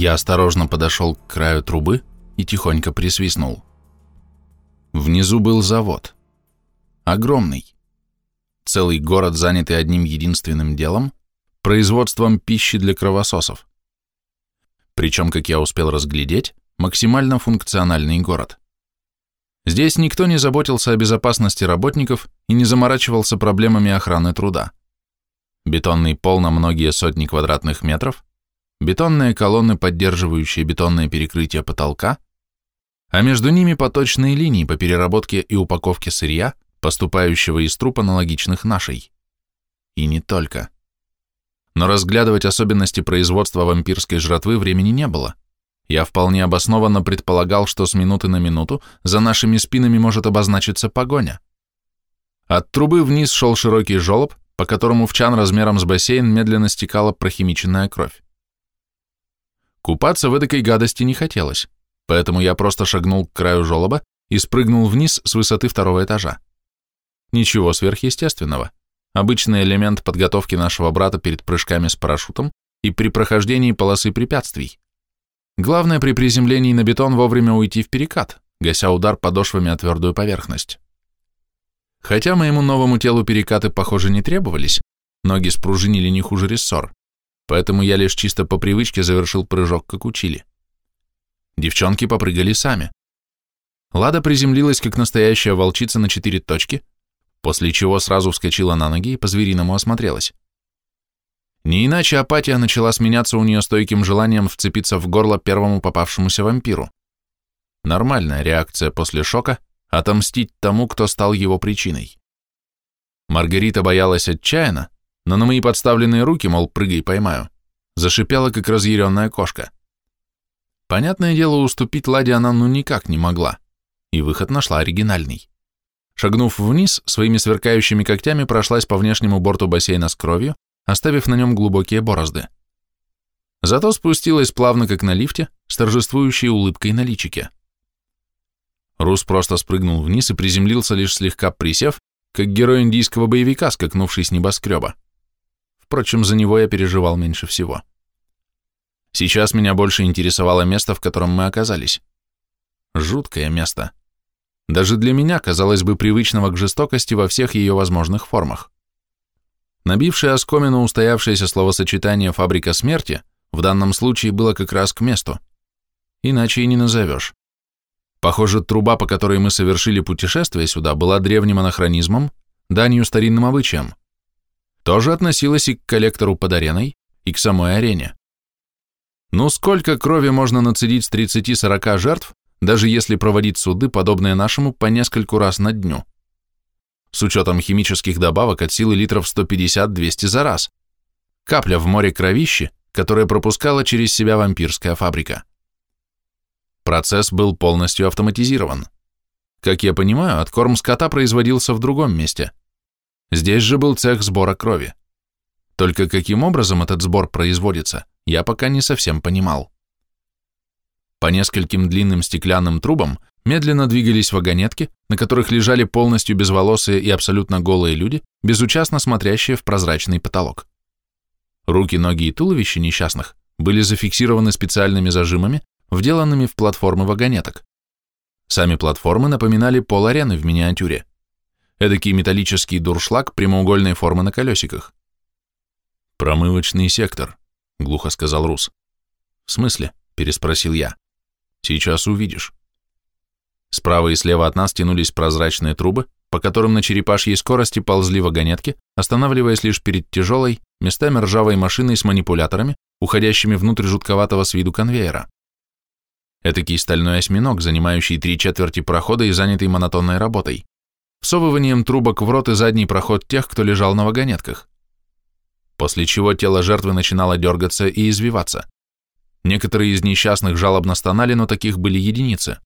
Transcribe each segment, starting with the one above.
Я осторожно подошел к краю трубы и тихонько присвистнул. Внизу был завод. Огромный. Целый город, занятый одним единственным делом – производством пищи для кровососов. Причем, как я успел разглядеть, максимально функциональный город. Здесь никто не заботился о безопасности работников и не заморачивался проблемами охраны труда. Бетонный пол на многие сотни квадратных метров, бетонные колонны, поддерживающие бетонное перекрытие потолка, а между ними поточные линии по переработке и упаковке сырья, поступающего из труб аналогичных нашей. И не только. Но разглядывать особенности производства вампирской жратвы времени не было. Я вполне обоснованно предполагал, что с минуты на минуту за нашими спинами может обозначиться погоня. От трубы вниз шел широкий желоб, по которому в чан размером с бассейн медленно стекала прохимиченная кровь. Купаться в этой гадости не хотелось, поэтому я просто шагнул к краю желоба и спрыгнул вниз с высоты второго этажа. Ничего сверхъестественного. Обычный элемент подготовки нашего брата перед прыжками с парашютом и при прохождении полосы препятствий. Главное при приземлении на бетон вовремя уйти в перекат, гася удар подошвами о твердую поверхность. Хотя моему новому телу перекаты, похоже, не требовались, ноги спружинили не хуже рессор, поэтому я лишь чисто по привычке завершил прыжок, как учили. Девчонки попрыгали сами. Лада приземлилась, как настоящая волчица, на четыре точки, после чего сразу вскочила на ноги и по-звериному осмотрелась. Не иначе апатия начала сменяться у нее стойким желанием вцепиться в горло первому попавшемуся вампиру. Нормальная реакция после шока – отомстить тому, кто стал его причиной. Маргарита боялась отчаянно, но на мои подставленные руки, мол, прыгай, поймаю, зашипела, как разъяренная кошка. Понятное дело, уступить Ладе она ну никак не могла, и выход нашла оригинальный. Шагнув вниз, своими сверкающими когтями прошлась по внешнему борту бассейна с кровью, оставив на нем глубокие борозды. Зато спустилась плавно, как на лифте, с торжествующей улыбкой на личике. Рус просто спрыгнул вниз и приземлился, лишь слегка присев, как герой индийского боевика, скакнувший с небоскреба. Впрочем, за него я переживал меньше всего. Сейчас меня больше интересовало место, в котором мы оказались. Жуткое место. Даже для меня, казалось бы, привычного к жестокости во всех ее возможных формах. Набившее оскомину устоявшееся словосочетание «фабрика смерти» в данном случае было как раз к месту. Иначе и не назовешь. Похоже, труба, по которой мы совершили путешествие сюда, была древним анахронизмом, данью старинным обычаям тоже относилась и к коллектору под ареной, и к самой арене. Ну сколько крови можно нацедить с 30-40 жертв, даже если проводить суды, подобные нашему, по нескольку раз на дню? С учетом химических добавок от силы литров 150-200 за раз. Капля в море кровищи, которая пропускала через себя вампирская фабрика. Процесс был полностью автоматизирован. Как я понимаю, откорм скота производился в другом месте – Здесь же был цех сбора крови. Только каким образом этот сбор производится, я пока не совсем понимал. По нескольким длинным стеклянным трубам медленно двигались вагонетки, на которых лежали полностью безволосые и абсолютно голые люди, безучастно смотрящие в прозрачный потолок. Руки, ноги и туловища несчастных были зафиксированы специальными зажимами, вделанными в платформы вагонеток. Сами платформы напоминали пол арены в миниатюре эдакий металлический дуршлаг прямоугольной формы на колесиках. «Промывочный сектор», — глухо сказал Рус. «В смысле?» — переспросил я. «Сейчас увидишь». Справа и слева от нас тянулись прозрачные трубы, по которым на черепашьей скорости ползли вагонетки, останавливаясь лишь перед тяжелой, местами ржавой машиной с манипуляторами, уходящими внутрь жутковатого с виду конвейера. Этакий стальной осьминог, занимающий три четверти прохода и занятый монотонной работой всовыванием трубок в рот и задний проход тех, кто лежал на вагонетках. После чего тело жертвы начинало дергаться и извиваться. Некоторые из несчастных жалобно стонали, но таких были единицы.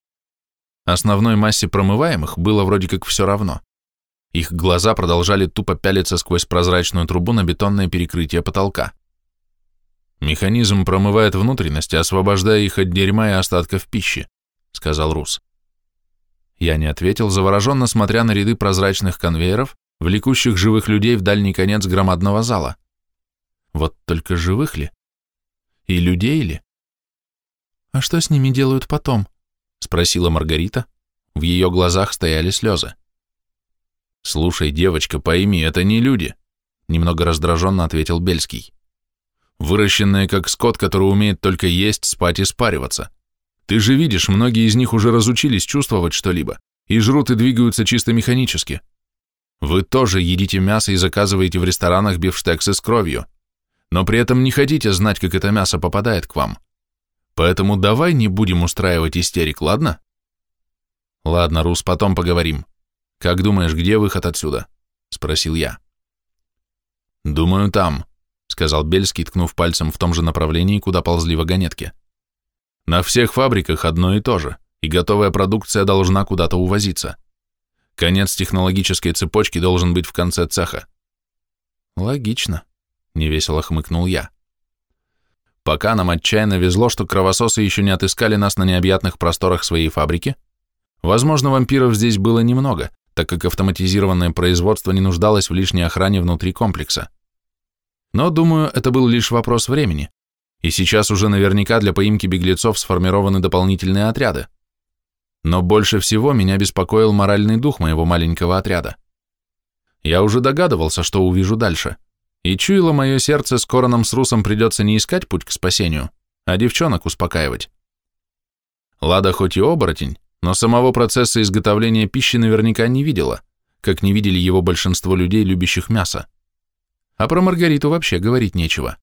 Основной массе промываемых было вроде как все равно. Их глаза продолжали тупо пялиться сквозь прозрачную трубу на бетонное перекрытие потолка. «Механизм промывает внутренности, освобождая их от дерьма и остатков пищи», — сказал Рус. Я не ответил, завороженно смотря на ряды прозрачных конвейеров, влекущих живых людей в дальний конец громадного зала. Вот только живых ли? И людей ли? «А что с ними делают потом?» — спросила Маргарита. В ее глазах стояли слезы. «Слушай, девочка, пойми, это не люди», — немного раздраженно ответил Бельский. «Выращенные как скот, который умеет только есть, спать и спариваться. Ты же видишь, многие из них уже разучились чувствовать что-либо и жрут и двигаются чисто механически. Вы тоже едите мясо и заказываете в ресторанах бифштексы с кровью, но при этом не хотите знать, как это мясо попадает к вам. Поэтому давай не будем устраивать истерик, ладно? Ладно, Рус, потом поговорим. Как думаешь, где выход отсюда? Спросил я. Думаю, там, сказал Бельский, ткнув пальцем в том же направлении, куда ползли вагонетки. На всех фабриках одно и то же, и готовая продукция должна куда-то увозиться. Конец технологической цепочки должен быть в конце цеха. Логично, невесело хмыкнул я. Пока нам отчаянно везло, что кровососы еще не отыскали нас на необъятных просторах своей фабрики, возможно, вампиров здесь было немного, так как автоматизированное производство не нуждалось в лишней охране внутри комплекса. Но, думаю, это был лишь вопрос времени, и сейчас уже наверняка для поимки беглецов сформированы дополнительные отряды. Но больше всего меня беспокоил моральный дух моего маленького отряда. Я уже догадывался, что увижу дальше, и чуяло мое сердце, скоро нам с Русом придется не искать путь к спасению, а девчонок успокаивать. Лада хоть и оборотень, но самого процесса изготовления пищи наверняка не видела, как не видели его большинство людей, любящих мясо. А про Маргариту вообще говорить нечего.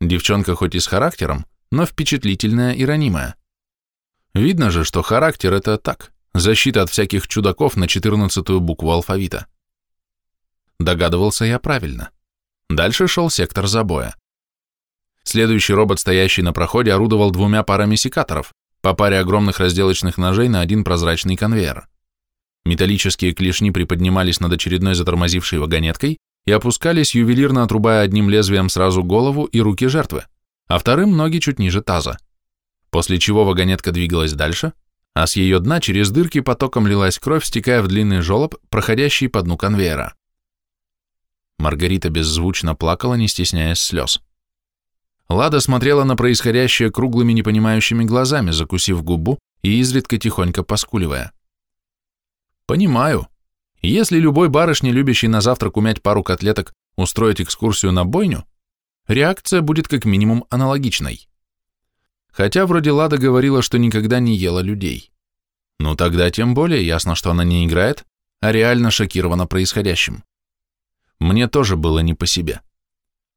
Девчонка хоть и с характером, но впечатлительная и ранимая. Видно же, что характер — это так, защита от всяких чудаков на четырнадцатую букву алфавита. Догадывался я правильно. Дальше шел сектор забоя. Следующий робот, стоящий на проходе, орудовал двумя парами секаторов, по паре огромных разделочных ножей на один прозрачный конвейер. Металлические клешни приподнимались над очередной затормозившей вагонеткой, и опускались, ювелирно отрубая одним лезвием сразу голову и руки жертвы, а вторым ноги чуть ниже таза. После чего вагонетка двигалась дальше, а с ее дна через дырки потоком лилась кровь, стекая в длинный желоб, проходящий по дну конвейера. Маргарита беззвучно плакала, не стесняясь слез. Лада смотрела на происходящее круглыми непонимающими глазами, закусив губу и изредка тихонько поскуливая. «Понимаю», если любой барышне, любящей на завтрак умять пару котлеток, устроить экскурсию на бойню, реакция будет как минимум аналогичной. Хотя вроде Лада говорила, что никогда не ела людей. Ну тогда тем более ясно, что она не играет, а реально шокирована происходящим. Мне тоже было не по себе.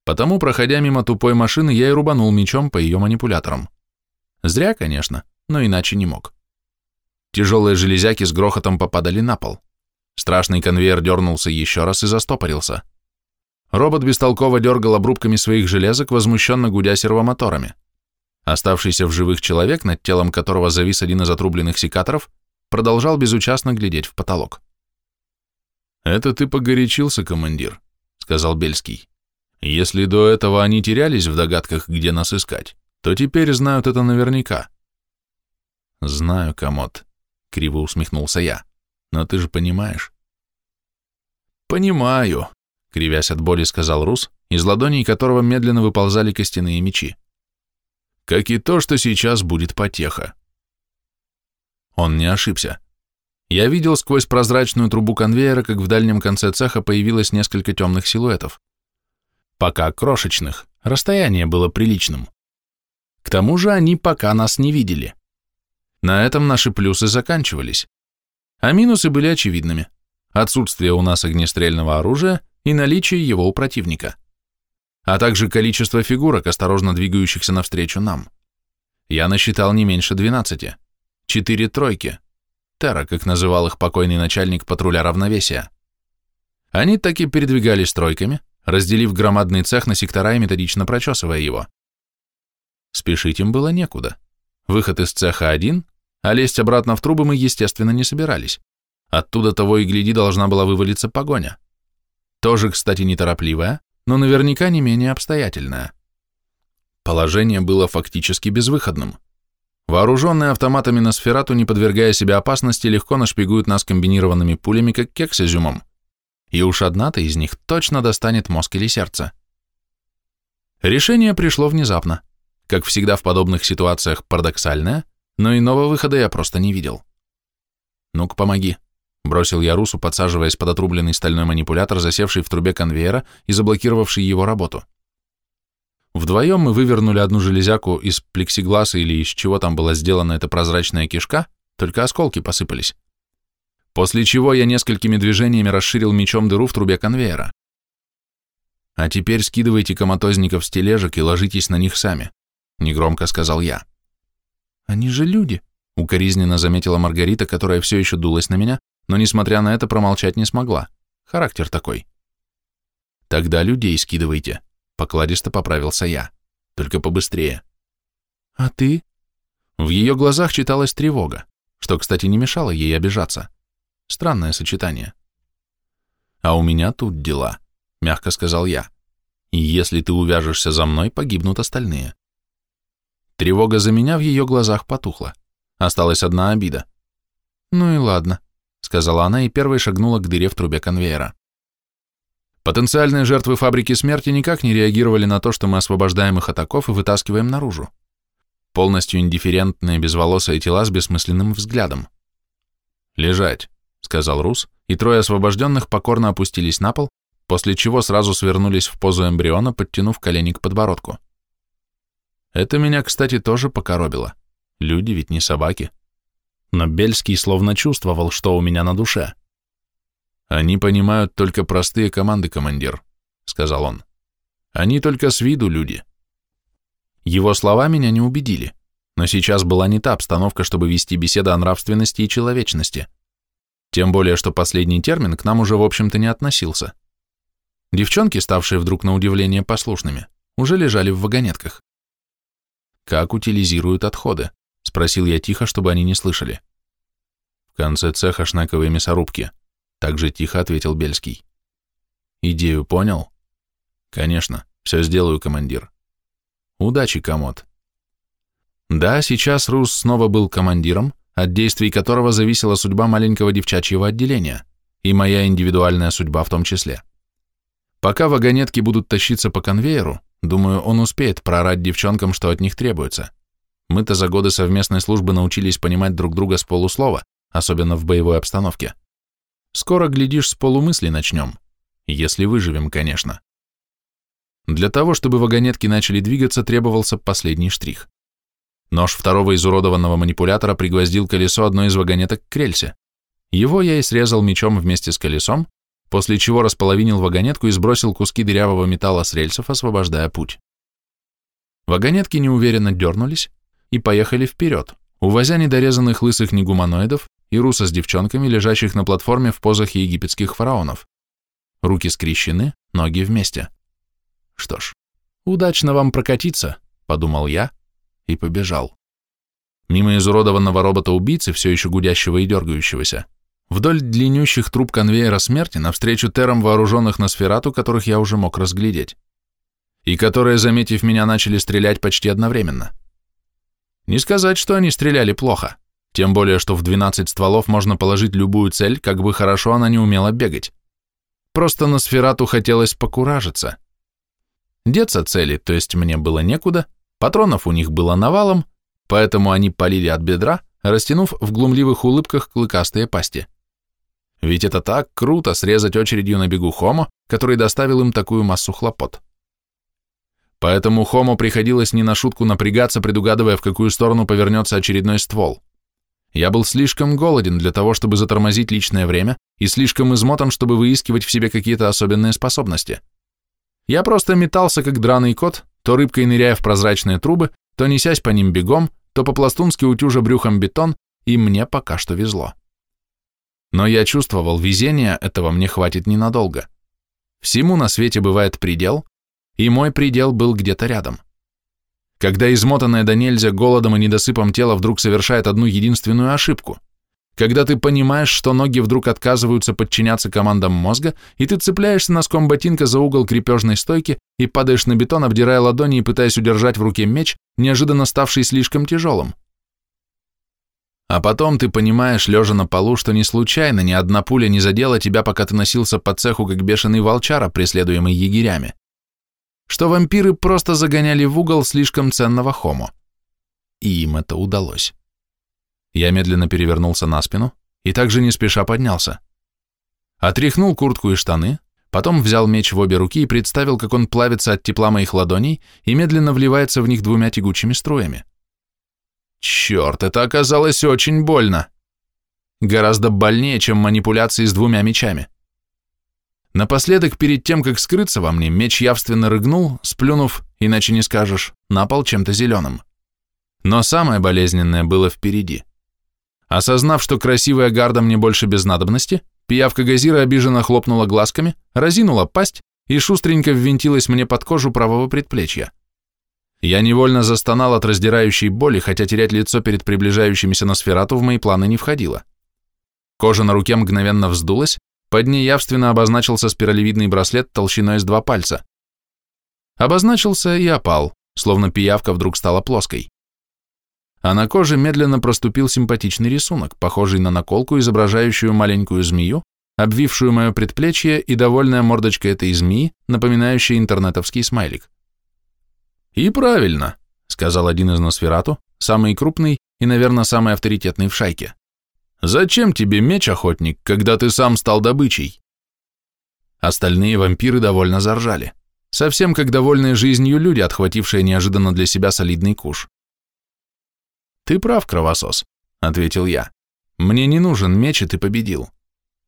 Потому, проходя мимо тупой машины, я и рубанул мечом по ее манипуляторам. Зря, конечно, но иначе не мог. Тяжелые железяки с грохотом попадали на пол. Страшный конвейер дернулся еще раз и застопорился. Робот бестолково дергал обрубками своих железок, возмущенно гудя сервомоторами. Оставшийся в живых человек, над телом которого завис один из отрубленных секаторов, продолжал безучастно глядеть в потолок. «Это ты погорячился, командир», — сказал Бельский. «Если до этого они терялись в догадках, где нас искать, то теперь знают это наверняка». «Знаю, комод», — криво усмехнулся я. Но ты же понимаешь. Понимаю, кривясь от боли, сказал Рус, из ладоней которого медленно выползали костяные мечи. Как и то, что сейчас будет потеха. Он не ошибся. Я видел сквозь прозрачную трубу конвейера, как в дальнем конце цеха появилось несколько темных силуэтов. Пока крошечных, расстояние было приличным. К тому же они пока нас не видели. На этом наши плюсы заканчивались. А минусы были очевидными. Отсутствие у нас огнестрельного оружия и наличие его у противника. А также количество фигурок, осторожно двигающихся навстречу нам. Я насчитал не меньше двенадцати. Четыре тройки. Терра, как называл их покойный начальник патруля равновесия. Они таки передвигались тройками, разделив громадный цех на сектора и методично прочесывая его. Спешить им было некуда. Выход из цеха один, а лезть обратно в трубы мы, естественно, не собирались. Оттуда того и гляди должна была вывалиться погоня. Тоже, кстати, неторопливая, но наверняка не менее обстоятельная. Положение было фактически безвыходным. Вооруженные автоматами на сферату, не подвергая себя опасности, легко нашпигуют нас комбинированными пулями, как кекс изюмом. И уж одна-то из них точно достанет мозг или сердце. Решение пришло внезапно. как всегда в подобных ситуациях парадоксальная, но иного выхода я просто не видел. «Ну-ка, помоги», — бросил я Русу, подсаживаясь под отрубленный стальной манипулятор, засевший в трубе конвейера и заблокировавший его работу. Вдвоем мы вывернули одну железяку из плексигласа или из чего там была сделана эта прозрачная кишка, только осколки посыпались. После чего я несколькими движениями расширил мечом дыру в трубе конвейера. «А теперь скидывайте коматозников с тележек и ложитесь на них сами», — негромко сказал я. «Они же люди», — укоризненно заметила Маргарита, которая все еще дулась на меня, но, несмотря на это, промолчать не смогла. Характер такой. «Тогда людей скидывайте», — покладисто поправился я. «Только побыстрее». «А ты?» В ее глазах читалась тревога, что, кстати, не мешало ей обижаться. Странное сочетание. «А у меня тут дела», — мягко сказал я. «И если ты увяжешься за мной, погибнут остальные». Тревога за меня в ее глазах потухла. Осталась одна обида. «Ну и ладно», — сказала она и первой шагнула к дыре в трубе конвейера. Потенциальные жертвы фабрики смерти никак не реагировали на то, что мы освобождаем их от оков и вытаскиваем наружу. Полностью индифферентные безволосые тела с бессмысленным взглядом. «Лежать», — сказал Рус, и трое освобожденных покорно опустились на пол, после чего сразу свернулись в позу эмбриона, подтянув колени к подбородку. Это меня, кстати, тоже покоробило. Люди ведь не собаки. Но Бельский словно чувствовал, что у меня на душе. «Они понимают только простые команды, командир», — сказал он. «Они только с виду люди». Его слова меня не убедили, но сейчас была не та обстановка, чтобы вести беседу о нравственности и человечности. Тем более, что последний термин к нам уже, в общем-то, не относился. Девчонки, ставшие вдруг на удивление послушными, уже лежали в вагонетках. «Как утилизируют отходы?» — спросил я тихо, чтобы они не слышали. В конце цеха шнаковые мясорубки — так же тихо ответил Бельский. Идею понял? Конечно, все сделаю, командир. Удачи, комод. Да, сейчас Рус снова был командиром, от действий которого зависела судьба маленького девчачьего отделения, и моя индивидуальная судьба в том числе. Пока вагонетки будут тащиться по конвейеру, думаю, он успеет проорать девчонкам, что от них требуется. Мы-то за годы совместной службы научились понимать друг друга с полуслова, особенно в боевой обстановке. Скоро, глядишь, с полумысли начнем. Если выживем, конечно. Для того, чтобы вагонетки начали двигаться, требовался последний штрих. Нож второго изуродованного манипулятора пригвоздил колесо одной из вагонеток к рельсе. Его я и срезал мечом вместе с колесом, после чего располовинил вагонетку и сбросил куски дырявого металла с рельсов, освобождая путь. Вагонетки неуверенно дернулись и поехали вперед, увозя недорезанных лысых негуманоидов и руса с девчонками, лежащих на платформе в позах египетских фараонов. Руки скрещены, ноги вместе. Что ж, удачно вам прокатиться, подумал я и побежал. Мимо изуродованного робота-убийцы, все еще гудящего и дергающегося, вдоль длиннющих труб конвейера смерти навстречу терам вооруженных на сферату, которых я уже мог разглядеть, и которые, заметив меня, начали стрелять почти одновременно. Не сказать, что они стреляли плохо. Тем более, что в 12 стволов можно положить любую цель, как бы хорошо она не умела бегать. Просто на сферату хотелось покуражиться. Деться цели, то есть мне было некуда, патронов у них было навалом, поэтому они полили от бедра, растянув в глумливых улыбках клыкастые пасти. Ведь это так круто срезать очередью на бегу Хомо, который доставил им такую массу хлопот. Поэтому Хомо приходилось не на шутку напрягаться, предугадывая, в какую сторону повернется очередной ствол. Я был слишком голоден для того, чтобы затормозить личное время, и слишком измотан, чтобы выискивать в себе какие-то особенные способности. Я просто метался, как драный кот, то рыбкой ныряя в прозрачные трубы, то несясь по ним бегом, то по-пластунски утюжа брюхом бетон, и мне пока что везло. Но я чувствовал, везения этого мне хватит ненадолго. Всему на свете бывает предел, и мой предел был где-то рядом когда измотанное до нельзя голодом и недосыпом тело вдруг совершает одну единственную ошибку, когда ты понимаешь, что ноги вдруг отказываются подчиняться командам мозга, и ты цепляешься носком ботинка за угол крепежной стойки и падаешь на бетон, обдирая ладони и пытаясь удержать в руке меч, неожиданно ставший слишком тяжелым. А потом ты понимаешь, лежа на полу, что не случайно ни одна пуля не задела тебя, пока ты носился по цеху, как бешеный волчара, преследуемый егерями. что вампиры просто загоняли в угол слишком ценного хомо. И им это удалось. Я медленно перевернулся на спину и также не спеша поднялся. Отряхнул куртку и штаны, потом взял меч в обе руки и представил, как он плавится от тепла моих ладоней и медленно вливается в них двумя тягучими струями. Черт, это оказалось очень больно. Гораздо больнее, чем манипуляции с двумя мечами. Напоследок, перед тем, как скрыться во мне, меч явственно рыгнул, сплюнув, иначе не скажешь, на пол чем-то зеленым. Но самое болезненное было впереди. Осознав, что красивая гарда мне больше без надобности, пиявка Газира обиженно хлопнула глазками, разинула пасть и шустренько ввинтилась мне под кожу правого предплечья. Я невольно застонал от раздирающей боли, хотя терять лицо перед приближающимися на сферату в мои планы не входило. Кожа на руке мгновенно вздулась, под ней явственно обозначился спиралевидный браслет толщиной с два пальца. Обозначился и опал, словно пиявка вдруг стала плоской. А на коже медленно проступил симпатичный рисунок, похожий на наколку, изображающую маленькую змею, обвившую мое предплечье и довольная мордочка этой змеи, напоминающая интернетовский смайлик. «И правильно», — сказал один из Носферату, самый крупный и, наверное, самый авторитетный в шайке. «Зачем тебе меч, охотник, когда ты сам стал добычей?» Остальные вампиры довольно заржали, совсем как довольные жизнью люди, отхватившие неожиданно для себя солидный куш. «Ты прав, кровосос», — ответил я. «Мне не нужен меч, и ты победил.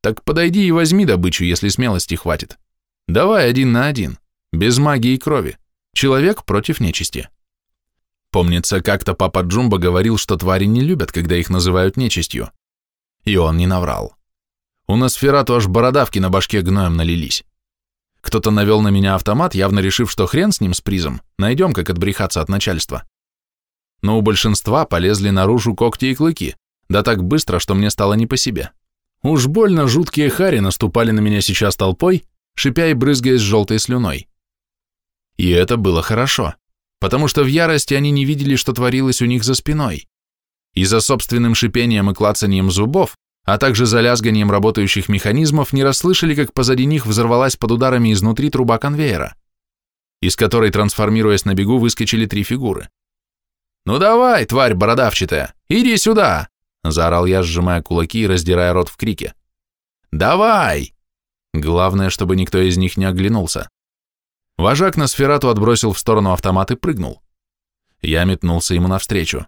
Так подойди и возьми добычу, если смелости хватит. Давай один на один, без магии и крови. Человек против нечисти. Помнится, как-то папа Джумба говорил, что твари не любят, когда их называют нечистью. И он не наврал. У нас Ферату аж бородавки на башке гноем налились. Кто-то навел на меня автомат, явно решив, что хрен с ним с призом, найдем, как отбрехаться от начальства. Но у большинства полезли наружу когти и клыки, да так быстро, что мне стало не по себе. Уж больно жуткие хари наступали на меня сейчас толпой, шипя и брызгаясь желтой слюной. И это было хорошо, потому что в ярости они не видели, что творилось у них за спиной. И за собственным шипением и клацанием зубов, а также за лязганием работающих механизмов не расслышали, как позади них взорвалась под ударами изнутри труба конвейера, из которой, трансформируясь на бегу, выскочили три фигуры. «Ну давай, тварь бородавчатая, иди сюда!» заорал я, сжимая кулаки и раздирая рот в крике. «Давай!» Главное, чтобы никто из них не оглянулся. Вожак на сферату отбросил в сторону автомат и прыгнул. Я метнулся ему навстречу.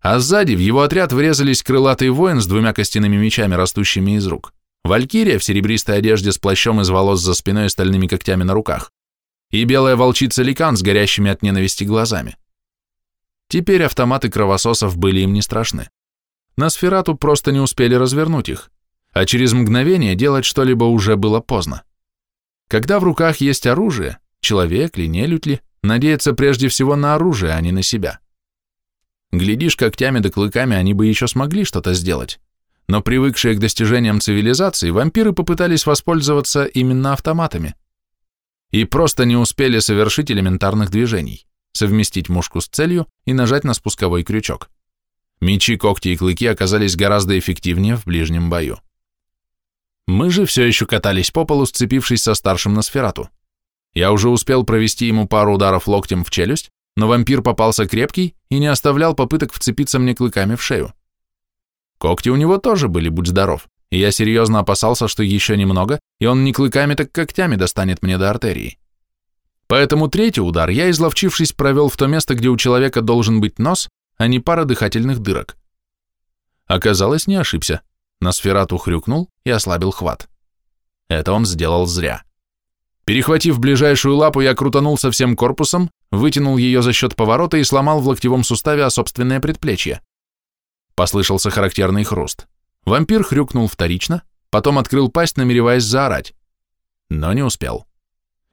А сзади в его отряд врезались крылатый воин с двумя костяными мечами, растущими из рук, валькирия в серебристой одежде с плащом из волос за спиной и стальными когтями на руках, и белая волчица-ликан с горящими от ненависти глазами. Теперь автоматы кровососов были им не страшны. На сферату просто не успели развернуть их, а через мгновение делать что-либо уже было поздно. Когда в руках есть оружие, человек ли, нелюдь ли, надеется прежде всего на оружие, а не на себя. Глядишь, когтями да клыками они бы еще смогли что-то сделать, но привыкшие к достижениям цивилизации, вампиры попытались воспользоваться именно автоматами и просто не успели совершить элементарных движений, совместить мушку с целью и нажать на спусковой крючок. Мечи, когти и клыки оказались гораздо эффективнее в ближнем бою. Мы же все еще катались по полу, сцепившись со старшим на сферату. Я уже успел провести ему пару ударов локтем в челюсть, но вампир попался крепкий и не оставлял попыток вцепиться мне клыками в шею. Когти у него тоже были, будь здоров, и я серьезно опасался, что еще немного, и он не клыками, так когтями достанет мне до артерии. Поэтому третий удар я, изловчившись, провел в то место, где у человека должен быть нос, а не пара дыхательных дырок. Оказалось, не ошибся. Носферату хрюкнул и ослабил хват. Это он сделал зря. Перехватив ближайшую лапу, я крутанулся всем корпусом, вытянул ее за счет поворота и сломал в локтевом суставе собственное предплечье. Послышался характерный хруст. Вампир хрюкнул вторично, потом открыл пасть, намереваясь заорать. Но не успел.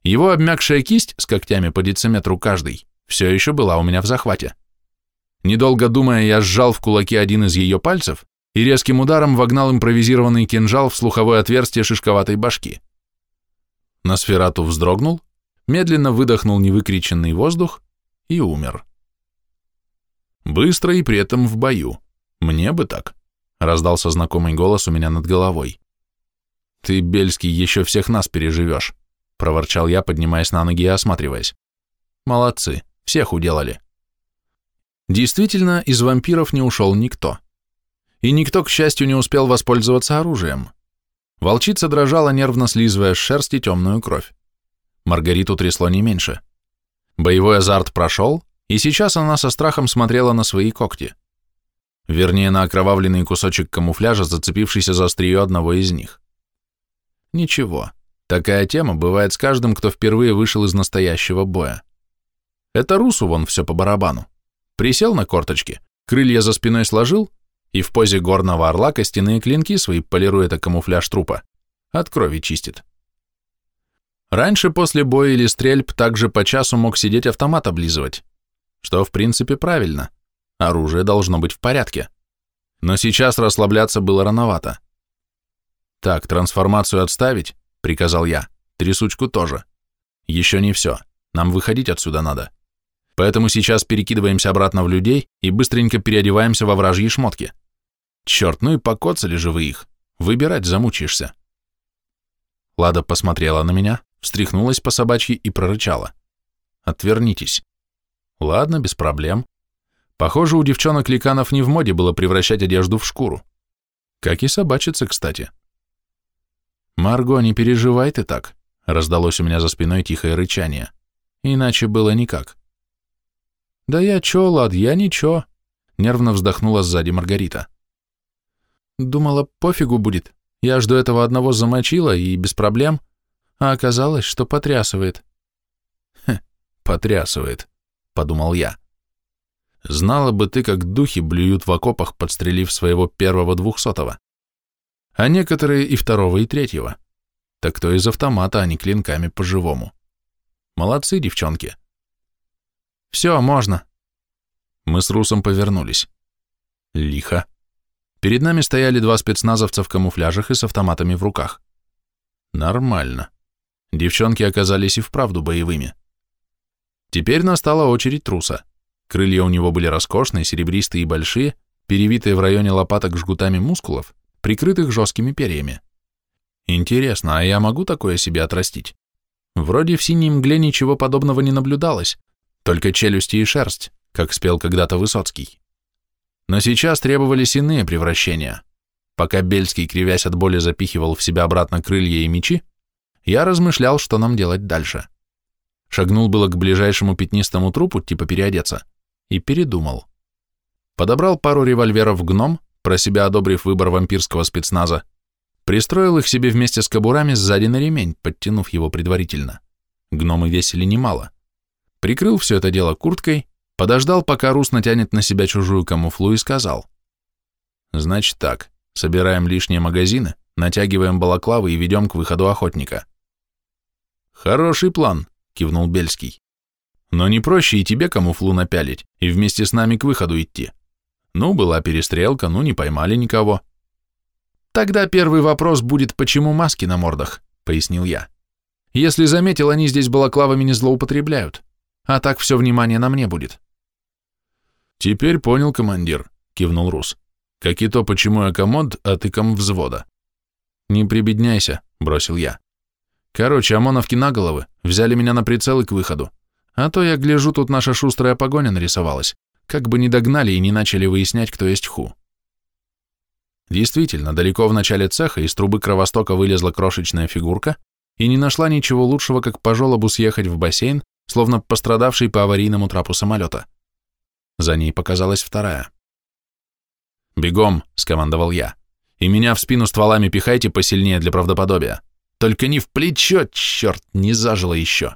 Его обмякшая кисть с когтями по дециметру каждый все еще была у меня в захвате. Недолго думая, я сжал в кулаке один из ее пальцев и резким ударом вогнал импровизированный кинжал в слуховое отверстие шишковатой башки. Носферату вздрогнул, медленно выдохнул невыкриченный воздух и умер. Быстро и при этом в бою. Мне бы так, раздался знакомый голос у меня над головой. Ты, Бельский, еще всех нас переживешь. проворчал я, поднимаясь на ноги и осматриваясь. Молодцы, всех уделали. Действительно, из вампиров не ушел никто. И никто, к счастью, не успел воспользоваться оружием. Волчица дрожала, нервно слизывая с шерсти темную кровь. Маргариту трясло не меньше. Боевой азарт прошел, и сейчас она со страхом смотрела на свои когти. Вернее, на окровавленный кусочек камуфляжа, зацепившийся за острие одного из них. Ничего, такая тема бывает с каждым, кто впервые вышел из настоящего боя. Это Русу вон все по барабану. Присел на корточки, крылья за спиной сложил, и в позе горного орла костяные клинки свои полирует о камуфляж трупа. От крови чистит. Раньше после боя или стрельб также по часу мог сидеть автомат облизывать, что в принципе правильно. Оружие должно быть в порядке. Но сейчас расслабляться было рановато. «Так, трансформацию отставить», — приказал я, — «трясучку тоже. Еще не все, нам выходить отсюда надо. Поэтому сейчас перекидываемся обратно в людей и быстренько переодеваемся во вражьи шмотки. Черт, ну и покоцали же вы их, выбирать замучаешься». Лада посмотрела на меня, встряхнулась по собачьи и прорычала. «Отвернитесь». «Ладно, без проблем». Похоже, у девчонок-ликанов не в моде было превращать одежду в шкуру. Как и собачицы, кстати. «Марго, не переживай ты так», — раздалось у меня за спиной тихое рычание. Иначе было никак. «Да я чё, Лад, я ничего», — нервно вздохнула сзади Маргарита. «Думала, пофигу будет. Я ж до этого одного замочила, и без проблем а оказалось, что потрясывает. Хе, потрясывает, подумал я. Знала бы ты, как духи блюют в окопах, подстрелив своего первого двухсотого. А некоторые и второго, и третьего. Так то из автомата, а не клинками по-живому. Молодцы, девчонки. Все, можно. Мы с Русом повернулись. Лихо. Перед нами стояли два спецназовца в камуфляжах и с автоматами в руках. Нормально. Девчонки оказались и вправду боевыми. Теперь настала очередь труса. Крылья у него были роскошные, серебристые и большие, перевитые в районе лопаток жгутами мускулов, прикрытых жесткими перьями. Интересно, а я могу такое себе отрастить? Вроде в синей мгле ничего подобного не наблюдалось, только челюсти и шерсть, как спел когда-то Высоцкий. Но сейчас требовались иные превращения. Пока Бельский, кривясь от боли, запихивал в себя обратно крылья и мечи, я размышлял, что нам делать дальше. Шагнул было к ближайшему пятнистому трупу, типа переодеться, и передумал. Подобрал пару револьверов гном, про себя одобрив выбор вампирского спецназа, пристроил их себе вместе с кобурами сзади на ремень, подтянув его предварительно. Гномы весили немало. Прикрыл все это дело курткой, подождал, пока Рус натянет на себя чужую камуфлу и сказал. «Значит так, собираем лишние магазины, натягиваем балаклавы и ведем к выходу охотника. Хороший план, кивнул Бельский. Но не проще и тебе камуфлу напялить и вместе с нами к выходу идти. Ну, была перестрелка, ну, не поймали никого. Тогда первый вопрос будет, почему маски на мордах, пояснил я. Если заметил, они здесь балаклавами не злоупотребляют, а так все внимание на мне будет. Теперь понял, командир, кивнул Рус. Как и то, почему я комод, а ты ком взвода. «Не прибедняйся», — бросил я. «Короче, ОМОНовки на головы, взяли меня на прицел и к выходу. А то я гляжу, тут наша шустрая погоня нарисовалась. Как бы не догнали и не начали выяснять, кто есть ху». Действительно, далеко в начале цеха из трубы кровостока вылезла крошечная фигурка и не нашла ничего лучшего, как по желобу съехать в бассейн, словно пострадавший по аварийному трапу самолета. За ней показалась вторая. «Бегом!» — скомандовал я и меня в спину стволами пихайте посильнее для правдоподобия. Только не в плечо, черт, не зажило еще.